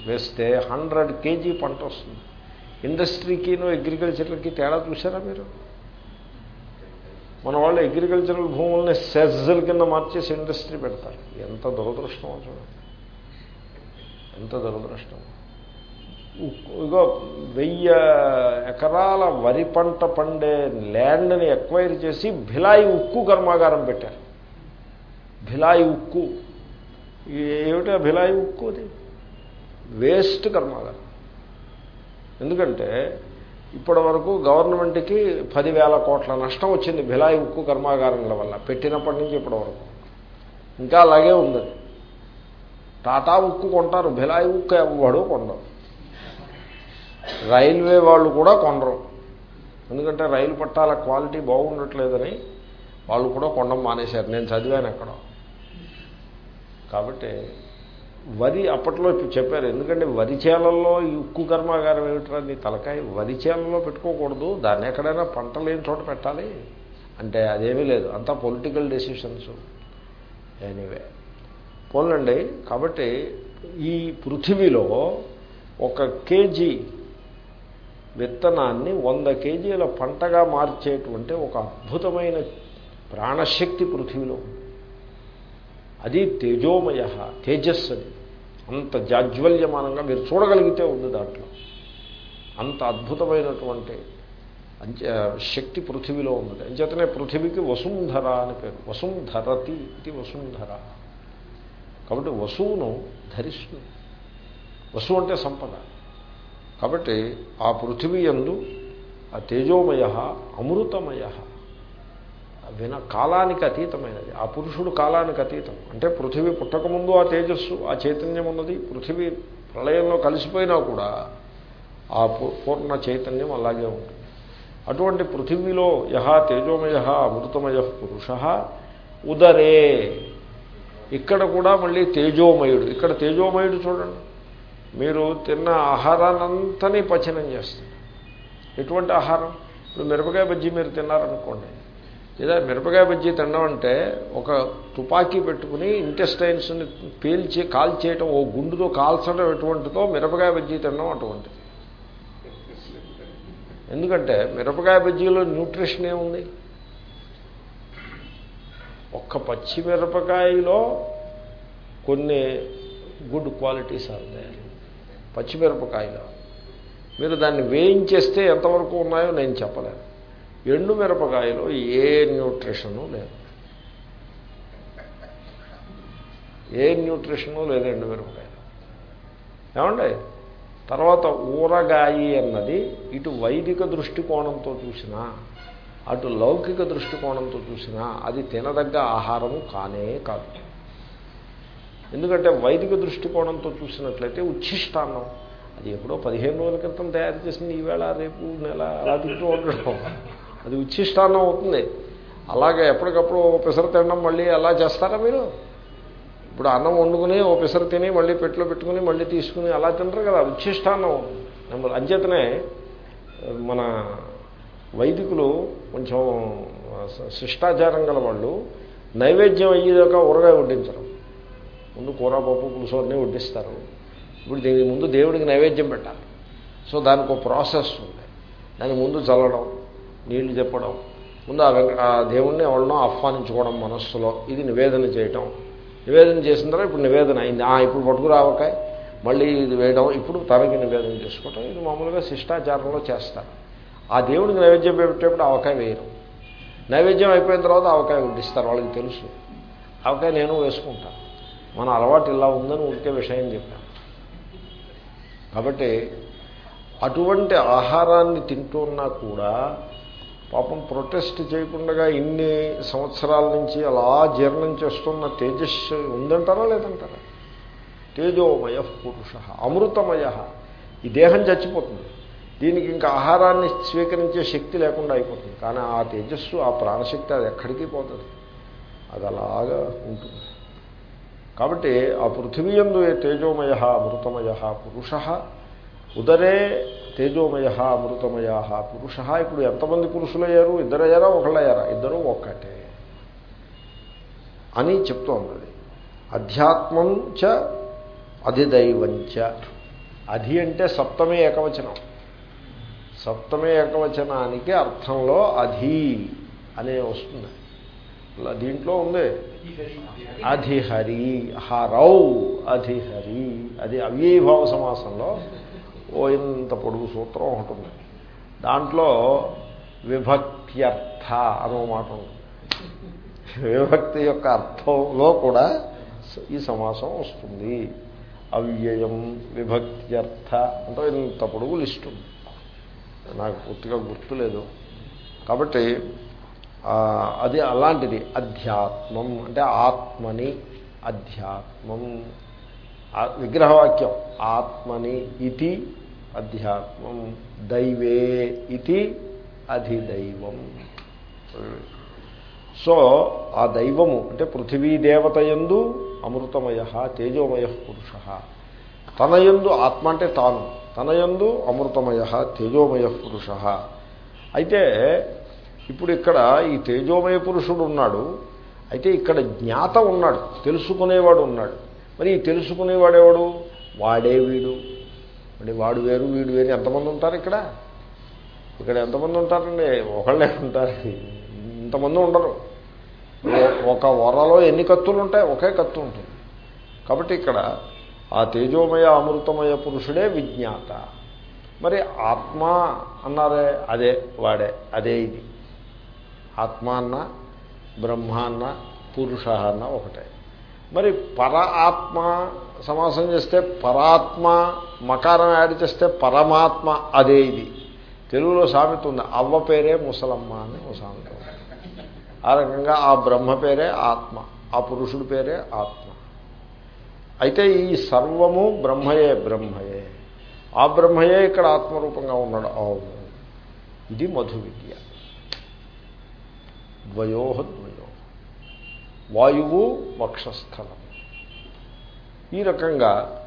వేస్తే హండ్రెడ్ కేజీ పంట వస్తుంది. ఇండస్ట్రీకిను అగ్రికల్చర్కి తేడా చూసారా మీరు? మన వాళ్ళు అగ్రికల్చరల్ భూముల్ని సెజ్జల కింద మార్చేసి ఇండస్ట్రీ పెడతారు. ఎంత దురదృష్టం చూడండి. ఎంత దురదృష్టం ఇగో వెయ్యి ఎకరాల వరి పంట పండే ల్యాండ్ని ఎక్వైర్ చేసి భిలాయి ఉక్కు కర్మాగారం పెట్టారు. భిలాయి ఉక్కు. ఏమిటా భిలాయి ఉక్కు అది? వేస్ట్ కర్మాగారం. ఎందుకంటే ఇప్పటి వరకు గవర్నమెంట్కి పదివేల కోట్ల నష్టం వచ్చింది భిలాయి ఉక్కు కర్మాగారంల వల్ల. పెట్టినప్పటి నుంచి ఇప్పటి వరకు. ఇంకా అలాగే ఉంది. టాటా ఉక్కు కొంటారు భిలాయి ఉక్కు ఎవడో కొండరు. రైల్వే వాళ్ళు కూడా కొనరు ఎందుకంటే రైలు పట్టాల క్వాలిటీ బాగుండట్లేదని వాళ్ళు కూడా కొండం మానేశారు. నేను చదివాను అక్కడ కాబట్టి వరి అప్పట్లో ఇప్పుడు చెప్పారు. ఎందుకంటే వరి చేలల్లో ఈ ఉక్కు కర్మాగారం ఏమిట్రా నీ తలకాయ? వరి చేలలో పెట్టుకోకూడదు. దాన్ని ఎక్కడైనా పంట లేని చోట పెట్టాలి. అంటే అదేమీ లేదు. అంతా పొలిటికల్ డెసిషన్స్ ఎనీవే పోలండి కాబట్టి ఈ పృథివీలో ఒక కేజీ విత్తనాన్ని వంద కేజీల పంటగా మార్చేటువంటి ఒక అద్భుతమైన ప్రాణశక్తి పృథివీలో ఉంది. అది తేజోమయ తేజస్సు అది అంత జాజ్వల్యమానంగా మీరు చూడగలిగితే ఉంది దాంట్లో. అంత అద్భుతమైనటువంటి శక్తి పృథివీలో ఉంది అంచేతనే పృథివీకి వసుంధర అని పేరు. వసుంధరతి ఇది వసుంధర. కాబట్టి వసువును ధరిస్తుంది. వసువు అంటే సంపద. కాబట్టి ఆ పృథివీ యందు ఆ తేజోమయ అమృతమయ విన కాలానికి అతీతమైనది. ఆ పురుషుడు కాలానికి అతీతం. అంటే పృథివీ పుట్టకముందు ఆ తేజస్సు ఆ చైతన్యం ఉన్నది పృథివీ ప్రళయంలో కలిసిపోయినా కూడా ఆ పూర్ణ చైతన్యం అలాగే ఉంటుంది. అటువంటి పృథివీలో యహ తేజోమయ అమృతమయ పురుష ఉదరే. ఇక్కడ కూడా మళ్ళీ తేజోమయుడు. ఇక్కడ తేజోమయుడు చూడండి. మీరు తిన్న ఆహారాన్నంతని పచనం చేస్తుంది. ఎటువంటి ఆహారం? ఇప్పుడు మిరపకాయ బజ్జీ మీరు తిన్నారనుకోండి. లేదా మిరపకాయ బజ్జీ తినడం అంటే ఒక తుపాకీ పెట్టుకుని ఇంటెస్టైన్స్ని పీల్చి కాల్చేయటం ఓ గుండుతో కాల్చడం ఎటువంటిదో మిరపకాయ బజ్జీ తినడం అటువంటిది. ఎందుకంటే మిరపకాయ బజ్జీలో న్యూట్రిషన్ ఏముంది? ఒక్క పచ్చి మిరపకాయలో కొన్ని గుడ్ క్వాలిటీస్ ఆర్ పచ్చిమిరపకాయలు. మీరు దాన్ని వేయించేస్తే ఎంతవరకు ఉన్నాయో నేను చెప్పలేను. ఎండు మిరపకాయలో ఏ న్యూట్రిషను లేదు. ఏ న్యూట్రిషను లేదు ఎండు మిరపకాయలు. ఏమండి? తర్వాత ఊరగాయి అన్నది ఇటు వైదిక దృష్టికోణంతో చూసినా అటు లౌకిక దృష్టికోణంతో చూసినా అది తినదగ్గ ఆహారము కానే కాదు. ఎందుకంటే వైదిక దృష్టికోణంతో చూసినట్లయితే ఉచ్ఛిష్టాన్నం. అది ఎప్పుడో పదిహేను రోజుల క్రితం తయారు చేసింది ఈవేళ రేపు నెల అలా తింటూ ఉండడం. అది ఉచ్ఛిష్టాన్నం అవుతుంది. అలాగే ఎప్పటికప్పుడు ఓ పెసర తినడం మళ్ళీ అలా చేస్తారా మీరు? ఇప్పుడు అన్నం వండుకుని ఓ పెసర తిని మళ్ళీ పెట్టిలో పెట్టుకుని మళ్ళీ తీసుకుని అలా తింటారు కదా ఉచ్ఛిష్టాన్నం. నెంబర్ అంచేతనే మన వైదికులు కొంచెం శిష్టాచారం గల వాళ్ళు నైవేద్యం అయ్యేదాకా ఊరగాయ వడ్డించరు. ముందు కూర పప్పు పులుసు అన్నీ వడ్డిస్తారు. ఇప్పుడు దీని ముందు దేవుడికి నైవేద్యం పెట్టాలి. సో దానికి ఒక ప్రాసెస్ ఉంది. దాని ముందు చల్లడం నీళ్ళు చెప్పడం ముందు ఆ వెంక- ఆ దేవుణ్ణి ఎవరినో ఆహ్వానించుకోవడం మనస్సులో ఇది నివేదన చేయటం. నివేదన చేసిన తర్వాత ఇప్పుడు నివేదన అయింది. ఆ ఇప్పుడు పట్టుకురావకాయ మళ్ళీ ఇది వేయడం ఇప్పుడు తనకి నివేదన చేసుకోవటం ఇది మామూలుగా శిష్టాచారంలో చేస్తారు. ఆ దేవుడికి నైవేద్యం పెట్టేప్పుడు ఆవకాయ వేయరు. నైవేద్యం అయిపోయిన తర్వాత ఆవకాయ వడ్డిస్తారు వాళ్ళకి తెలుసు. ఆవకాయ నేను వేసుకుంటాను. మన అలవాటు ఇలా ఉందని ఉడికే విషయం చెప్పాం కాబట్టి అటువంటి ఆహారాన్ని తింటున్నా కూడా పాపం ప్రొటెస్ట్ చేయకుండా ఇన్ని సంవత్సరాల నుంచి అలా జీర్ణం చేస్తున్న తేజస్సు ఉందంటారా లేదంటారా? తేజోమయ పురుష అమృతమయ. ఈ దేహం చచ్చిపోతుంది. దీనికి ఇంకా ఆహారాన్ని స్వీకరించే శక్తి లేకుండా అయిపోతుంది. కానీ ఆ తేజస్సు ఆ ప్రాణశక్తి అది ఎక్కడికి పోతుంది? అది అలాగా ఉంటుంది. కాబట్టి ఆ పృథివీ ఎందు ఏ తేజోమయ అమృతమయ పురుష ఉదరే తేజోమయ అమృతమయ పురుష. ఇప్పుడు ఎంతమంది పురుషులయ్యారు ఇద్దరయ్యారా ఒకళ్ళయ్యారా ఇద్దరు ఒక్కటే. అని చెప్తోంది అది అధ్యాత్మం చ అధిదైవంచ. అధి అంటే సప్తమే ఏకవచనం. సప్తమే ఏకవచనానికి అర్థంలో అధి అనే వస్తుంది. దీంట్లో ఉంది. అధిహరి హరౌ అధిహరి. అది అవ్యయభావ సమాసంలో ఓ ఇంత పొడుగు సూత్రం ఉంటుంది. దాంట్లో విభక్త్యర్థ అనో మాట విభక్తి యొక్క అర్థంలో కూడా ఈ సమాసం వస్తుంది. అవ్యయం విభక్త్యర్థ అంటే ఇంత పొడుగు లిస్ట్ ఉంది. నాకు పూర్తిగా గుర్తులేదు. కాబట్టి అది అలాంటిది. అధ్యాత్మం అంటే ఆత్మని అధ్యాత్మం. విగ్రహవాక్యం ఆత్మని ఇది అధ్యాత్మం. దైవే ఇది అధిదైవం. సో ఆ దైవము అంటే పృథివీ దేవత అమృతమయ తేజోమయ పురుష. తనయందు ఆత్మ అంటే తాను. తనయందు అమృతమయ తేజోమయ పురుష. అయితే ఇప్పుడు ఇక్కడ ఈ తేజోమయ పురుషుడు ఉన్నాడు. అయితే ఇక్కడ జ్ఞాత ఉన్నాడు. తెలుసుకునేవాడు ఉన్నాడు. మరి ఈ తెలుసుకునేవాడెవడు? వాడే వీడు. మరి వాడు వేరు వీడు వేరు. ఎంతమంది ఉంటారు ఇక్కడ? ఇక్కడ ఎంతమంది ఉంటారండి? ఒకళ్ళే ఉంటారు. ఇంతమంది ఉండరు. ఒక వరలో ఎన్ని కత్తులు ఉంటాయి? ఒకే కత్తు ఉంటుంది. కాబట్టి ఇక్కడ ఆ తేజోమయ అమృతమయ పురుషుడే విజ్ఞాత. మరి ఆత్మ అన్నారే అదే వాడే అదే ఇది. ఆత్మ అన్న బ్రహ్మ అన్న పురుష అన్న ఒకటే. మరి పర ఆత్మ సమాసం చేస్తే పరాత్మ మకారం యాడ్ చేస్తే పరమాత్మ అదే ఇది. తెలుగులో సామెత ఉంది అవ్వ పేరే ముసలమ్మ అని ఒక సామెత ఆ రకంగా ఆ బ్రహ్మ పేరే ఆత్మ ఆ పురుషుడి పేరే ఆత్మ. అయితే ఈ సర్వము బ్రహ్మయే బ్రహ్మయే. ఆ బ్రహ్మయే ఇక్కడ ఆత్మరూపంగా ఉన్నాడు. అవును. ఇది మధు విద్య ద్వయో ద్వయో. వాయువు వక్షస్థలం. ఈ రకంగా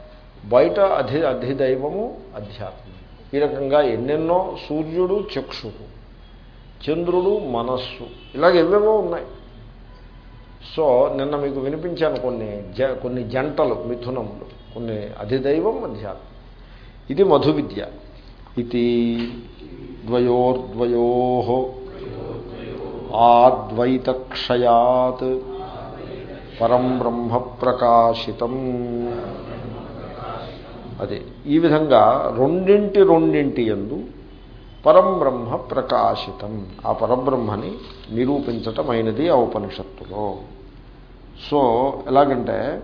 బయట అధి అధిదైవము అధ్యాత్మం. ఈ రకంగా ఎన్నెన్నో సూర్యుడు చక్షుడు చంద్రుడు మనస్సు ఇలాగ ఎవేవో ఉన్నాయి. సో నిన్న మీకు వినిపించాను కొన్ని జ కొన్ని జంటలు మిథునములు కొన్ని అధిదైవం అధ్యాత్మం. ఇది మధు విద్య ఇది ద్వయోర్ద్వయో. ఆద్వైతక్షయాత్ పరం బ్రహ్మ ప్రకాశితం. అదే ఈ విధంగా రెండింటి రెండింటి ఎందు పరం బ్రహ్మ ప్రకాశితం. ఆ పరబ్రహ్మని నిరూపించటమైనది ఆ ఉపనిషత్తులో. సో ఎలాగంటే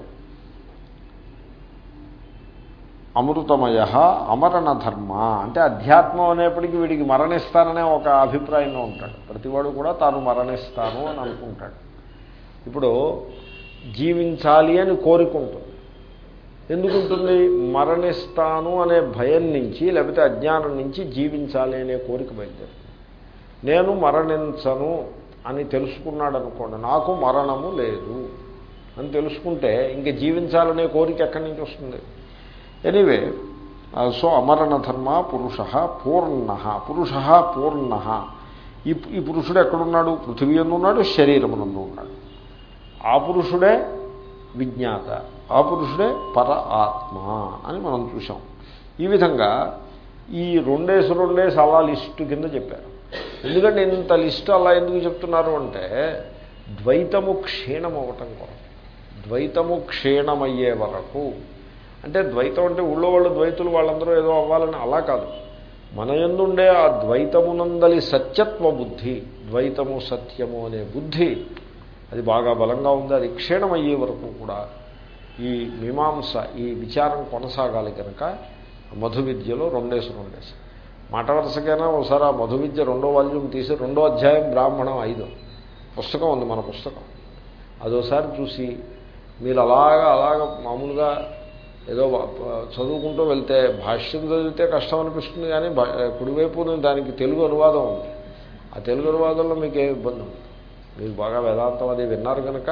అమృతమయ అమరణ ధర్మ అంటే అధ్యాత్మం అనేప్పటికీ వీడికి మరణిస్తాననే ఒక అభిప్రాయంలో ఉంటాడు. ప్రతివాడు కూడా తాను మరణిస్తాను అని అనుకుంటాడు. ఇప్పుడు జీవించాలి అని కోరుకుంటుంది. ఎందుకుంటుంది? మరణిస్తాను అనే భయం నుంచి లేకపోతే అజ్ఞానం నుంచి జీవించాలి అనే కోరిక బయలుదేరుతుంది. నేను మరణించను అని తెలుసుకున్నాడు అనుకోండి నాకు మరణము లేదు అని తెలుసుకుంటే ఇంక జీవించాలనే కోరిక ఎక్కడి నుంచి వస్తుంది? ఎనీవే సో అమరణ ధర్మ పురుష పూర్ణ పురుష పూర్ణ ఈ ఈ పురుషుడు ఎక్కడున్నాడు? పృథివీ ఎందు ఉన్నాడు శరీరమునందు ఉన్నాడు ఆ పురుషుడే విజ్ఞాత ఆ పురుషుడే పర ఆత్మ అని మనం చూసాం ఈ విధంగా ఈ రెండేసి రెండేసి అలా లిస్టు కింద చెప్పారు. ఎందుకంటే ఇంత లిస్టు అలా ఎందుకు చెప్తున్నారు అంటే ద్వైతము క్షీణమవటం కొరకు ద్వైతము క్షీణమయ్యే వరకు అంటే ద్వైతం అంటే ఊళ్ళో వాళ్ళు ద్వైతులు వాళ్ళందరూ ఏదో అవ్వాలని అలా కాదు. మన ఎందుండే ఆ ద్వైతమునందలి సత్యత్వ బుద్ధి ద్వైతము సత్యము అనే బుద్ధి అది బాగా బలంగా ఉంది. అది క్షీణమయ్యే వరకు కూడా ఈ మీమాంస ఈ విచారం కొనసాగాలి కనుక మధు విద్యలో రెండేసి రెండేసి మాట వరుసకైనా ఒకసారి ఆ మధు విద్య రెండో వాల్యూమ్ తీసి రెండో అధ్యాయం బ్రాహ్మణం ఐదు. పుస్తకం ఉంది మన పుస్తకం. అదోసారి చూసి మీరు అలాగా అలాగ మామూలుగా ఏదో చదువుకుంటూ వెళ్తే భాష్యం చదివితే కష్టం అనిపిస్తుంది కానీ కుడివైపు దానికి తెలుగు అనువాదం ఉంది. ఆ తెలుగు అనువాదంలో మీకు ఏ ఇబ్బంది ఉంది మీకు బాగా వేదాంతం అది విన్నారు కనుక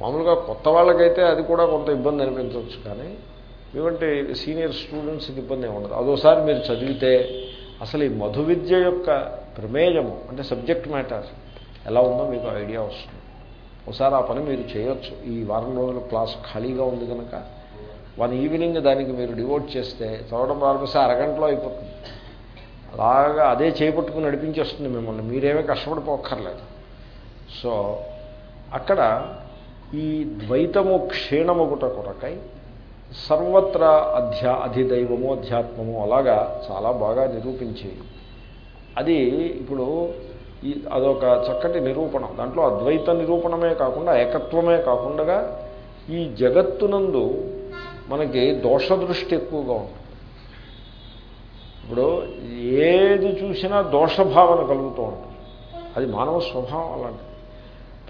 మామూలుగా కొత్త వాళ్ళకైతే అది కూడా కొంత ఇబ్బంది అనిపించవచ్చు కానీ ఇవంటి సీనియర్ స్టూడెంట్స్కి ఇబ్బంది ఏమి ఉండదు. అదోసారి మీరు చదివితే అసలు ఈ మధు విద్య యొక్క ప్రమేయము అంటే సబ్జెక్ట్ మ్యాటర్ ఎలా ఉందో మీకు ఐడియా వస్తుంది. ఒకసారి ఆ పని మీరు చేయొచ్చు. ఈ వారం రోజుల క్లాస్ ఖాళీగా ఉంది కనుక వన్ ఈవినింగ్ దానికి మీరు డివోట్ చేస్తే చదవడం ప్రారంభిస్తే అరగంటలో అయిపోతుంది. అలాగా అదే చేపట్టుకుని నడిపించేస్తుంది మిమ్మల్ని. మీరేమీ కష్టపడిపోక్కర్లేదు. సో అక్కడ ఈ ద్వైతము క్షీణముగుట కొరకై సర్వత్రా అధ్యా అధిదైవము అధ్యాత్మము అలాగా చాలా బాగా నిరూపించి అది ఇప్పుడు ఈ అదొక చక్కటి నిరూపణం. దాంట్లో అద్వైత నిరూపణమే కాకుండా ఏకత్వమే కాకుండా ఈ జగత్తునందు మనకి దోషదృష్టి ఎక్కువగా ఉంటుంది. ఇప్పుడు ఏది చూసినా దోషభావన కలుగుతూ ఉంటుంది. అది మానవ స్వభావం అలాంటిది.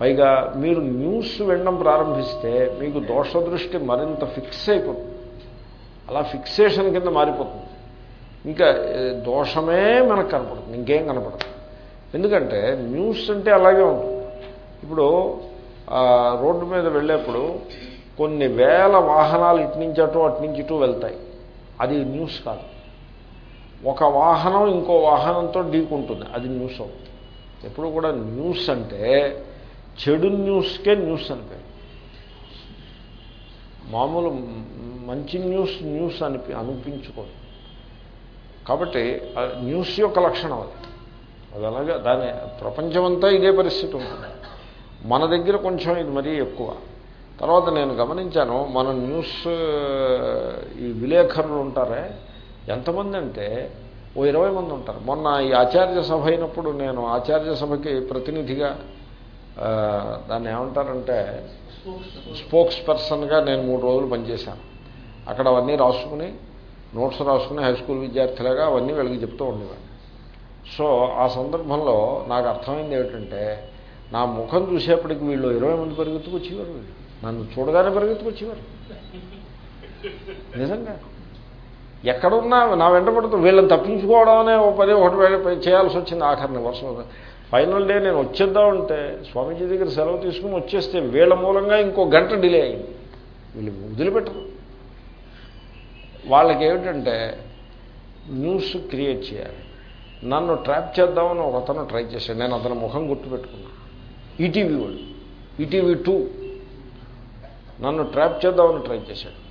పైగా మీరు న్యూస్ వినడం ప్రారంభిస్తే మీకు దోషదృష్టి మరింత ఫిక్స్ అయిపోతుంది. అలా ఫిక్సేషన్ కింద మారిపోతుంది. ఇంకా దోషమే మనకు కనపడుతుంది. ఇంకేం కనపడదు. ఎందుకంటే న్యూస్ అంటే అలాగే ఉంటుంది. ఇప్పుడు రోడ్డు మీద వెళ్ళేప్పుడు కొన్ని వేల వాహనాలు ఇటు నుంచి అటు అటు నుంచి ఇటు వెళ్తాయి. అది న్యూస్ కాదు. ఒక వాహనం ఇంకో వాహనంతో ఢీకుంటుంది అది న్యూస్ అవుతుంది. ఎప్పుడు కూడా న్యూస్ అంటే చెడు న్యూస్కే న్యూస్ అని పేరు. మామూలు మంచి న్యూస్ న్యూస్ అనిపి అనిపించుకోదు కాబట్టి న్యూస్ యొక్క లక్షణం అది. అది అలాగే దాని ప్రపంచమంతా ఇదే పరిస్థితి ఉంటుంది. మన దగ్గర కొంచెం ఇది మరీ ఎక్కువ. తర్వాత నేను గమనించాను మన న్యూస్ ఈ విలేకరులు ఉంటారే ఎంతమంది అంటే ఓ ఇరవై మంది ఉంటారు. మొన్న ఈ ఆచార్య సభ అయినప్పుడు నేను ఆచార్య సభకి ప్రతినిధిగా దాన్ని ఏమంటారంటే స్పోక్స్ పర్సన్గా నేను మూడు రోజులు పనిచేశాను. అక్కడ అవన్నీ రాసుకుని నోట్స్ రాసుకుని హై స్కూల్ విద్యార్థులుగా అవన్నీ వీళ్ళకి చెప్తూ ఉండేవాడిని. సో ఆ సందర్భంలో నాకు అర్థమైంది ఏమిటంటే నా ముఖం చూసేప్పటికి వీళ్ళు ఇరవై మంది పరిగెత్తుకు వచ్చేవారు వీళ్ళు. నన్ను చూడగానే పరిగెత్తుకొచ్చేవారు. నిజంగా. ఎక్కడున్నా నా వెంట వీళ్ళని తప్పించుకోవడం అనే ఓ పని ఒకటి చేయాల్సి వచ్చింది ఆఖరిని వర్షం. ఫైనల్ డే నేను వచ్చేద్దామంటే స్వామీజీ దగ్గర సెలవు తీసుకుని వచ్చేస్తే వీళ్ళ మూలంగా ఇంకో గంట డిలే అయింది. వీళ్ళు వదిలిపెట్టరు. వాళ్ళకి ఏమిటంటే న్యూస్ క్రియేట్ చేయాలి. నన్ను ట్రాప్ చేద్దామని ఒక అతను ట్రై చేశాడు. నేను అతని ముఖం గుర్తుపెట్టుకున్నాను ఈటీవీ వాళ్ళు. ETV two. నన్ను ట్రాప్ చేద్దామని ట్రై చేశాడు.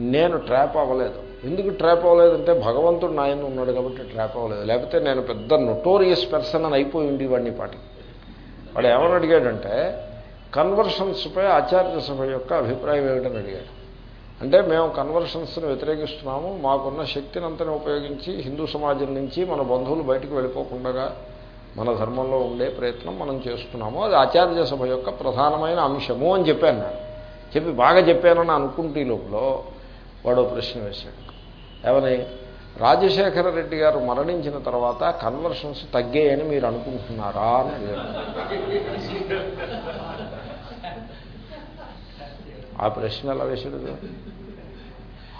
నేను ట్రాప్ అవ్వలేదు. ఎందుకు ట్రాప్ అవ్వలేదంటే భగవంతుడు నాయన ఉన్నాడు కాబట్టి ట్రాప్ అవ్వలేదు. లేకపోతే నేను పెద్ద నొటోరియస్ పర్సన్ అని అయిపోయి ఉండేవాడిని వాడిని వాడు ఏమని అడిగాడంటే కన్వర్షన్స్పై ఆచార్య సభ యొక్క అభిప్రాయం ఏమిటని అడిగాడు. అంటే మేము కన్వర్షన్స్ని వ్యతిరేకిస్తున్నాము. మాకున్న శక్తిని అంతని ఉపయోగించి హిందూ సమాజం నుంచి మన బంధువులు బయటకు వెళ్ళిపోకుండా మన ధర్మంలో ఉండే ప్రయత్నం మనం చేస్తున్నాము. అది ఆచార్య సభ యొక్క ప్రధానమైన అంశము అని చెప్పాను నేను చెప్పి బాగా చెప్పానని అనుకుంటే లోపల వాడు ప్రశ్న వేశాడు. ఏమని? రాజశేఖర రెడ్డి గారు మరణించిన తర్వాత కన్వర్షన్స్ తగ్గాయని మీరు అనుకుంటున్నారా అని అడిగారు ఆ ప్రశ్న ఎలా వేసాడు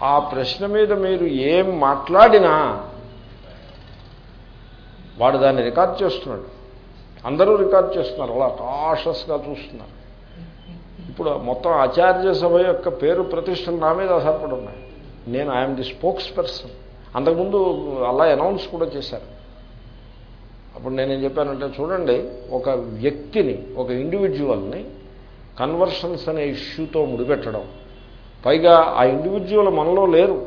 ఆ ప్రశ్న మీద మీరు ఏం మాట్లాడినా వాడు దాన్ని రికార్డ్ చేస్తున్నాడు. అందరూ రికార్డ్ చేస్తున్నారు. అలా కాషస్గా చూస్తున్నారు. ఇప్పుడు మొత్తం ఆచార్య సభ యొక్క పేరు ప్రతిష్టలు నా మీద ఆధారపడి ఉన్నాయి. నేను ఐఎమ్ ది స్పోక్స్ పర్సన్. అంతకుముందు అలా అనౌన్స్ కూడా చేశారు. అప్పుడు నేనేం చెప్పానంటే చూడండి ఒక వ్యక్తిని ఒక ఇండివిజువల్ని కన్వర్షన్స్ అనే ఇష్యూతో ముడిపెట్టడం. పైగా ఆ ఇండివిజువల్ మనలో లేరు.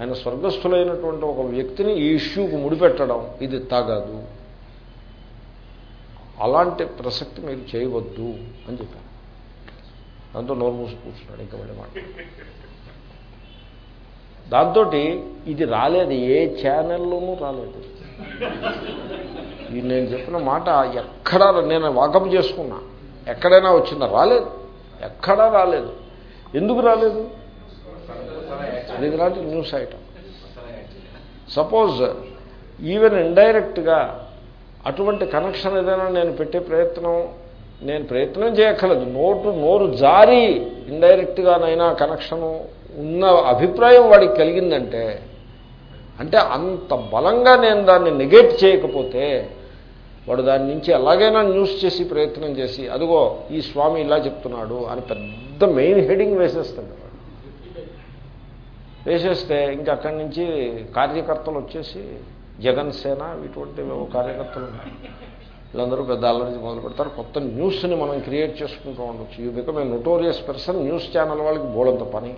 ఆయన స్వర్గస్థులైనటువంటి ఒక వ్యక్తిని ఈ ఇష్యూకు ముడిపెట్టడం ఇది తగదు. అలాంటి ప్రసక్తి మీరు చేయవద్దు అని చెప్పాను దాంతో నోరు మూసి కూర్చున్నాడు ఇంకా వెళ్ళి మాట దాంతో ఇది రాలేదు ఏ ఛానల్లోనూ రాలేదు. ఇది నేను చెప్పిన మాట ఎక్కడా నేను వాకప్ చేసుకున్నా. ఎక్కడైనా వచ్చిందా? రాలేదు. ఎక్కడా రాలేదు. ఎందుకు రాలేదు? అది నాటి న్యూస్ ఐటమ్. సపోజ్ ఈవెన్ ఇండైరెక్ట్గా అటువంటి కనెక్షన్ ఏదైనా నేను పెట్టే ప్రయత్నం నేను ప్రయత్నం చేయక్కర్లేదు. నోటు నోరు జారి ఇండైరెక్ట్గానైనా కనెక్షను ఉన్న అభిప్రాయం వాడికి కలిగిందంటే అంటే అంత బలంగా నేను దాన్ని నెగెక్ట్ చేయకపోతే వాడు దాని నుంచి ఎలాగైనా న్యూస్ చేసి ప్రయత్నం చేసి అదిగో ఈ స్వామి ఇలా చెప్తున్నాడు అని పెద్ద మెయిన్ హెడింగ్ వేసేస్తాడు. వేసేస్తే ఇంకా అక్కడి నుంచి కార్యకర్తలు వచ్చేసి జగన్ సేన ఇటువంటి కార్యకర్తలు ఉన్నారు. వీళ్ళందరూ పెద్ద అల్లరించి మొదలు పెడతారు. కొత్త న్యూస్ని మనం క్రియేట్ చేసుకుంటూ ఉండొచ్చు. You become a notorious person news channel వాళ్ళకి బోలంత పని.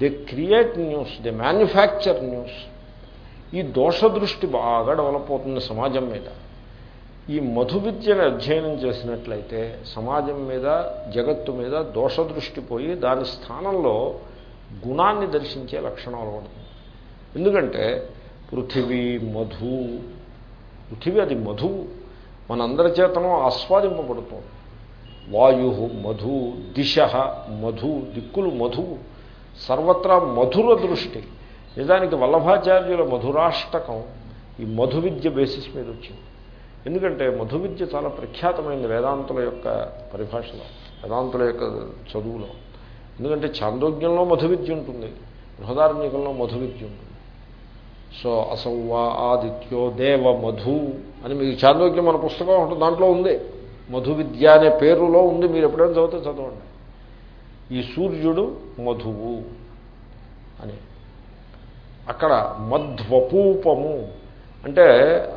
They create news they manufacture news ఈ దోష దృష్టి బాగా డెవలప్ అవుతుంది సమాజం మీద. ఈ మధు విద్యను అధ్యయనం చేసినట్లయితే సమాజం మీద జగత్తు మీద దోష దృష్టి పోయి దాని స్థానంలో గుణాన్ని దర్శించే లక్షణం అలవడుతుంది ఎందుకంటే పృథివీ మధు. పృథివీ అది మధువు మనందరి చేతనం ఆస్వాదింపబడుతోంది. వాయు మధు దిశ మధు దిక్కులు మధువు సర్వత్రా మధుర దృష్టి. నిజానికి వల్లభాచార్యుల మధురాష్టకం ఈ మధు విద్య బేసిస్ మీద వచ్చింది. ఎందుకంటే మధు విద్య చాలా ప్రఖ్యాతమైనది వేదాంతుల యొక్క పరిభాషలో వేదాంతుల యొక్క చదువులో. ఎందుకంటే చాందోగ్యంలో మధు విద్య ఉంటుంది బృహదారణ్యకంలో మధు విద్య ఉంటుంది. సో అసౌవా ఆదిత్యో దేవ మధు అని మీకు చాందోగ్యం మన పుస్తకం ఉంటుంది దాంట్లో ఉంది. మధు విద్య అనే పేరులో ఉంది మీరు ఎప్పుడైనా చదివితే చదవండి. ఈ సూర్యుడు మధువు అని. అక్కడ మధ్వపూపము అంటే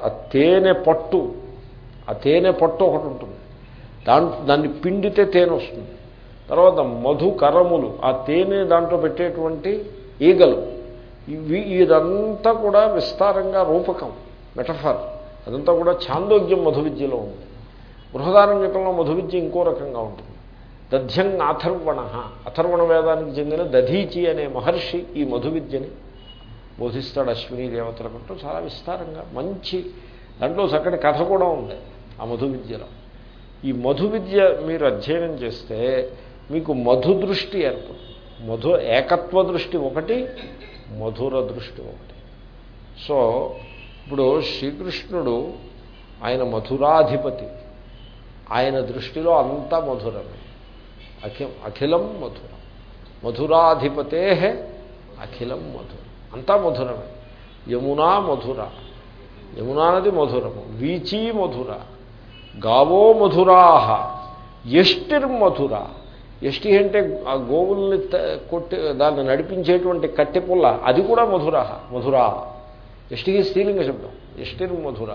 ఆ తేనె పట్టు ఆ తేనె పట్టు ఒకటి ఉంటుంది. దాంట్ దాన్ని పిండితే తేనె వస్తుంది. తర్వాత మధుకరములు ఆ తేనె దాంట్లో పెట్టేటువంటి ఈగలు. ఇవి ఇదంతా కూడా విస్తారంగా రూపకం మెటఫర్. అదంతా కూడా చాందోగ్యం మధు విద్యలో ఉంది. బృహదారణ్యకంలో మధు విద్య ఇంకో రకంగా ఉంటుంది. దధ్యం అథర్వణ అథర్వణ వేదానికి చెందిన దధీచి అనే మహర్షి ఈ మధు విద్యని బోధిస్తాడు అశ్విని దేవతలకంటూ చాలా విస్తారంగా మంచి దాంట్లో చక్కటి కథ కూడా ఉంది ఆ మధు విద్యలో ఈ మధు విద్య మీరు అధ్యయనం చేస్తే మీకు మధు దృష్టి ఏర్పడుతుంది. మధు ఏకత్వ దృష్టి ఒకటి మధుర దృష్టి ఒకటి సో ఇప్పుడు శ్రీకృష్ణుడు ఆయన మధురాధిపతి ఆయన దృష్టిలో అంతా మధురమే అఖి అఖిలం మధురం మధురాధిపతే అఖిలం మధురం అంతా మధురమే యమునా మధుర యమునా నది మధురము వీచీ మధుర గావో మధురాహ ఎష్టిర్మధుర ఎష్టి అంటే ఆ గోవుల్ని కొట్టి దాన్ని నడిపించేటువంటి కట్టెపుల్ల అది కూడా మధుర మధురా. ఎష్టికి స్త్రీలింగ శబ్దం. ఎష్టిర్ మధుర.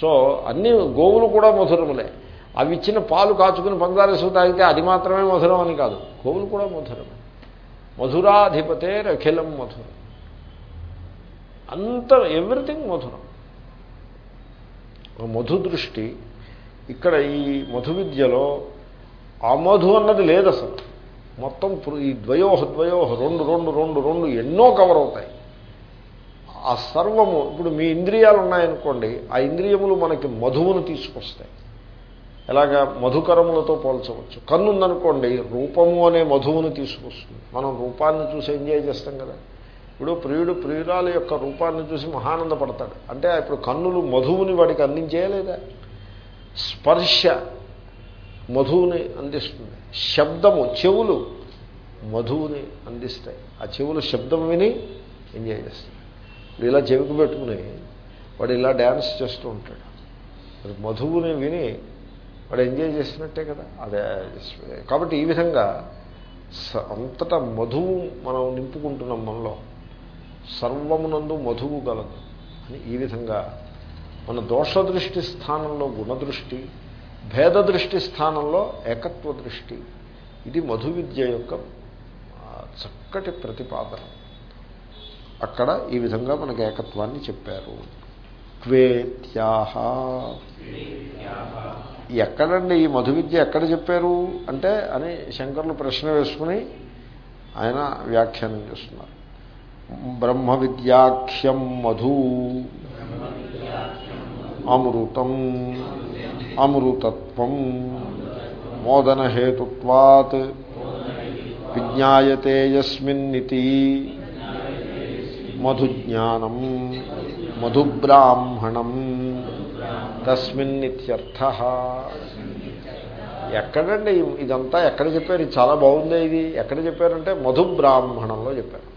సో అన్ని గోవులు కూడా మధురములే. అవి ఇచ్చిన పాలు కాచుకుని పందారేసు తాగితే అది మాత్రమే మధురం అని కాదు. గోవులు కూడా మధురమే. మధురాధిపతే అఖిలం మధురం. అంత ఎవ్రీథింగ్ మధురం. మధు దృష్టి ఇక్కడ ఈ మధు విద్యలో అమధు అన్నది లేదు అసలు. మొత్తం ఈ ద్వయోహ ద్వయోహ రెండు రెండు రెండు రెండు ఎన్నో కవర్ అవుతాయి. ఆ సర్వము ఇప్పుడు మీ ఇంద్రియాలు ఉన్నాయనుకోండి ఆ ఇంద్రియములు మనకి మధువును తీసుకొస్తాయి. ఎలాగా? మధుకరములతో పోల్చవచ్చు. కన్ను ఉందనుకోండి రూపము అనే మధువును తీసుకొస్తుంది. మనం రూపాన్ని చూసి ఎంజాయ్ చేస్తాం కదా. ఇప్పుడు ప్రియుడు ప్రియురాల యొక్క రూపాన్ని చూసి మహానందపడతాడు. అంటే ఇప్పుడు కన్నులు మధువుని వాడికి అందించేయలేదా? స్పర్శ. మధువుని అందిస్తుంది. శబ్దము చెవులు మధువుని అందిస్తాయి. ఆ చెవులు శబ్దం విని ఎంజాయ్ చేస్తాయి ఇప్పుడు ఇలా చెవికి పెట్టుకుని వాడు ఇలా డ్యాన్స్ చేస్తూ ఉంటాడు. అది మధువుని విని వాడు ఎంజాయ్ చేసినట్టే కదా? అదే కాబట్టి ఈ విధంగా అంతటా మధువు మనం నింపుకుంటున్నాం మనలో. సర్వమునందు మధువు గలదు అని ఈ విధంగా మన దోషదృష్టి స్థానంలో గుణదృష్టి భేద దృష్టి స్థానంలో ఏకత్వ దృష్టి. ఇది మధు విద్య యొక్క చక్కటి ప్రతిపాదన. అక్కడ ఈ విధంగా మనకి ఏకత్వాన్ని చెప్పారు. క్వేత్యాహ ఎక్కడండి ఈ మధు విద్య ఎక్కడ చెప్పారు? అంటే అని శంకర్లు ప్రశ్న వేసుకుని ఆయన వ్యాఖ్యానం చేస్తున్నారు. బ్రహ్మ విద్యాఖ్యం మధు. అమృతం. అమృతత్వం. మోదనహేతుత్వాత్ విజ్ఞాయతే యస్మిన్నితి. మధుజ్ఞానం మధుబ్రాహ్మణం. తస్మిన్నిత్యర్థ. ఎక్కడండి ఇదంతా ఎక్కడ చెప్పారు? ఇది చాలా బాగుందే ఇది. ఎక్కడ చెప్పారంటే మధుబ్రాహ్మణంలో చెప్పారు.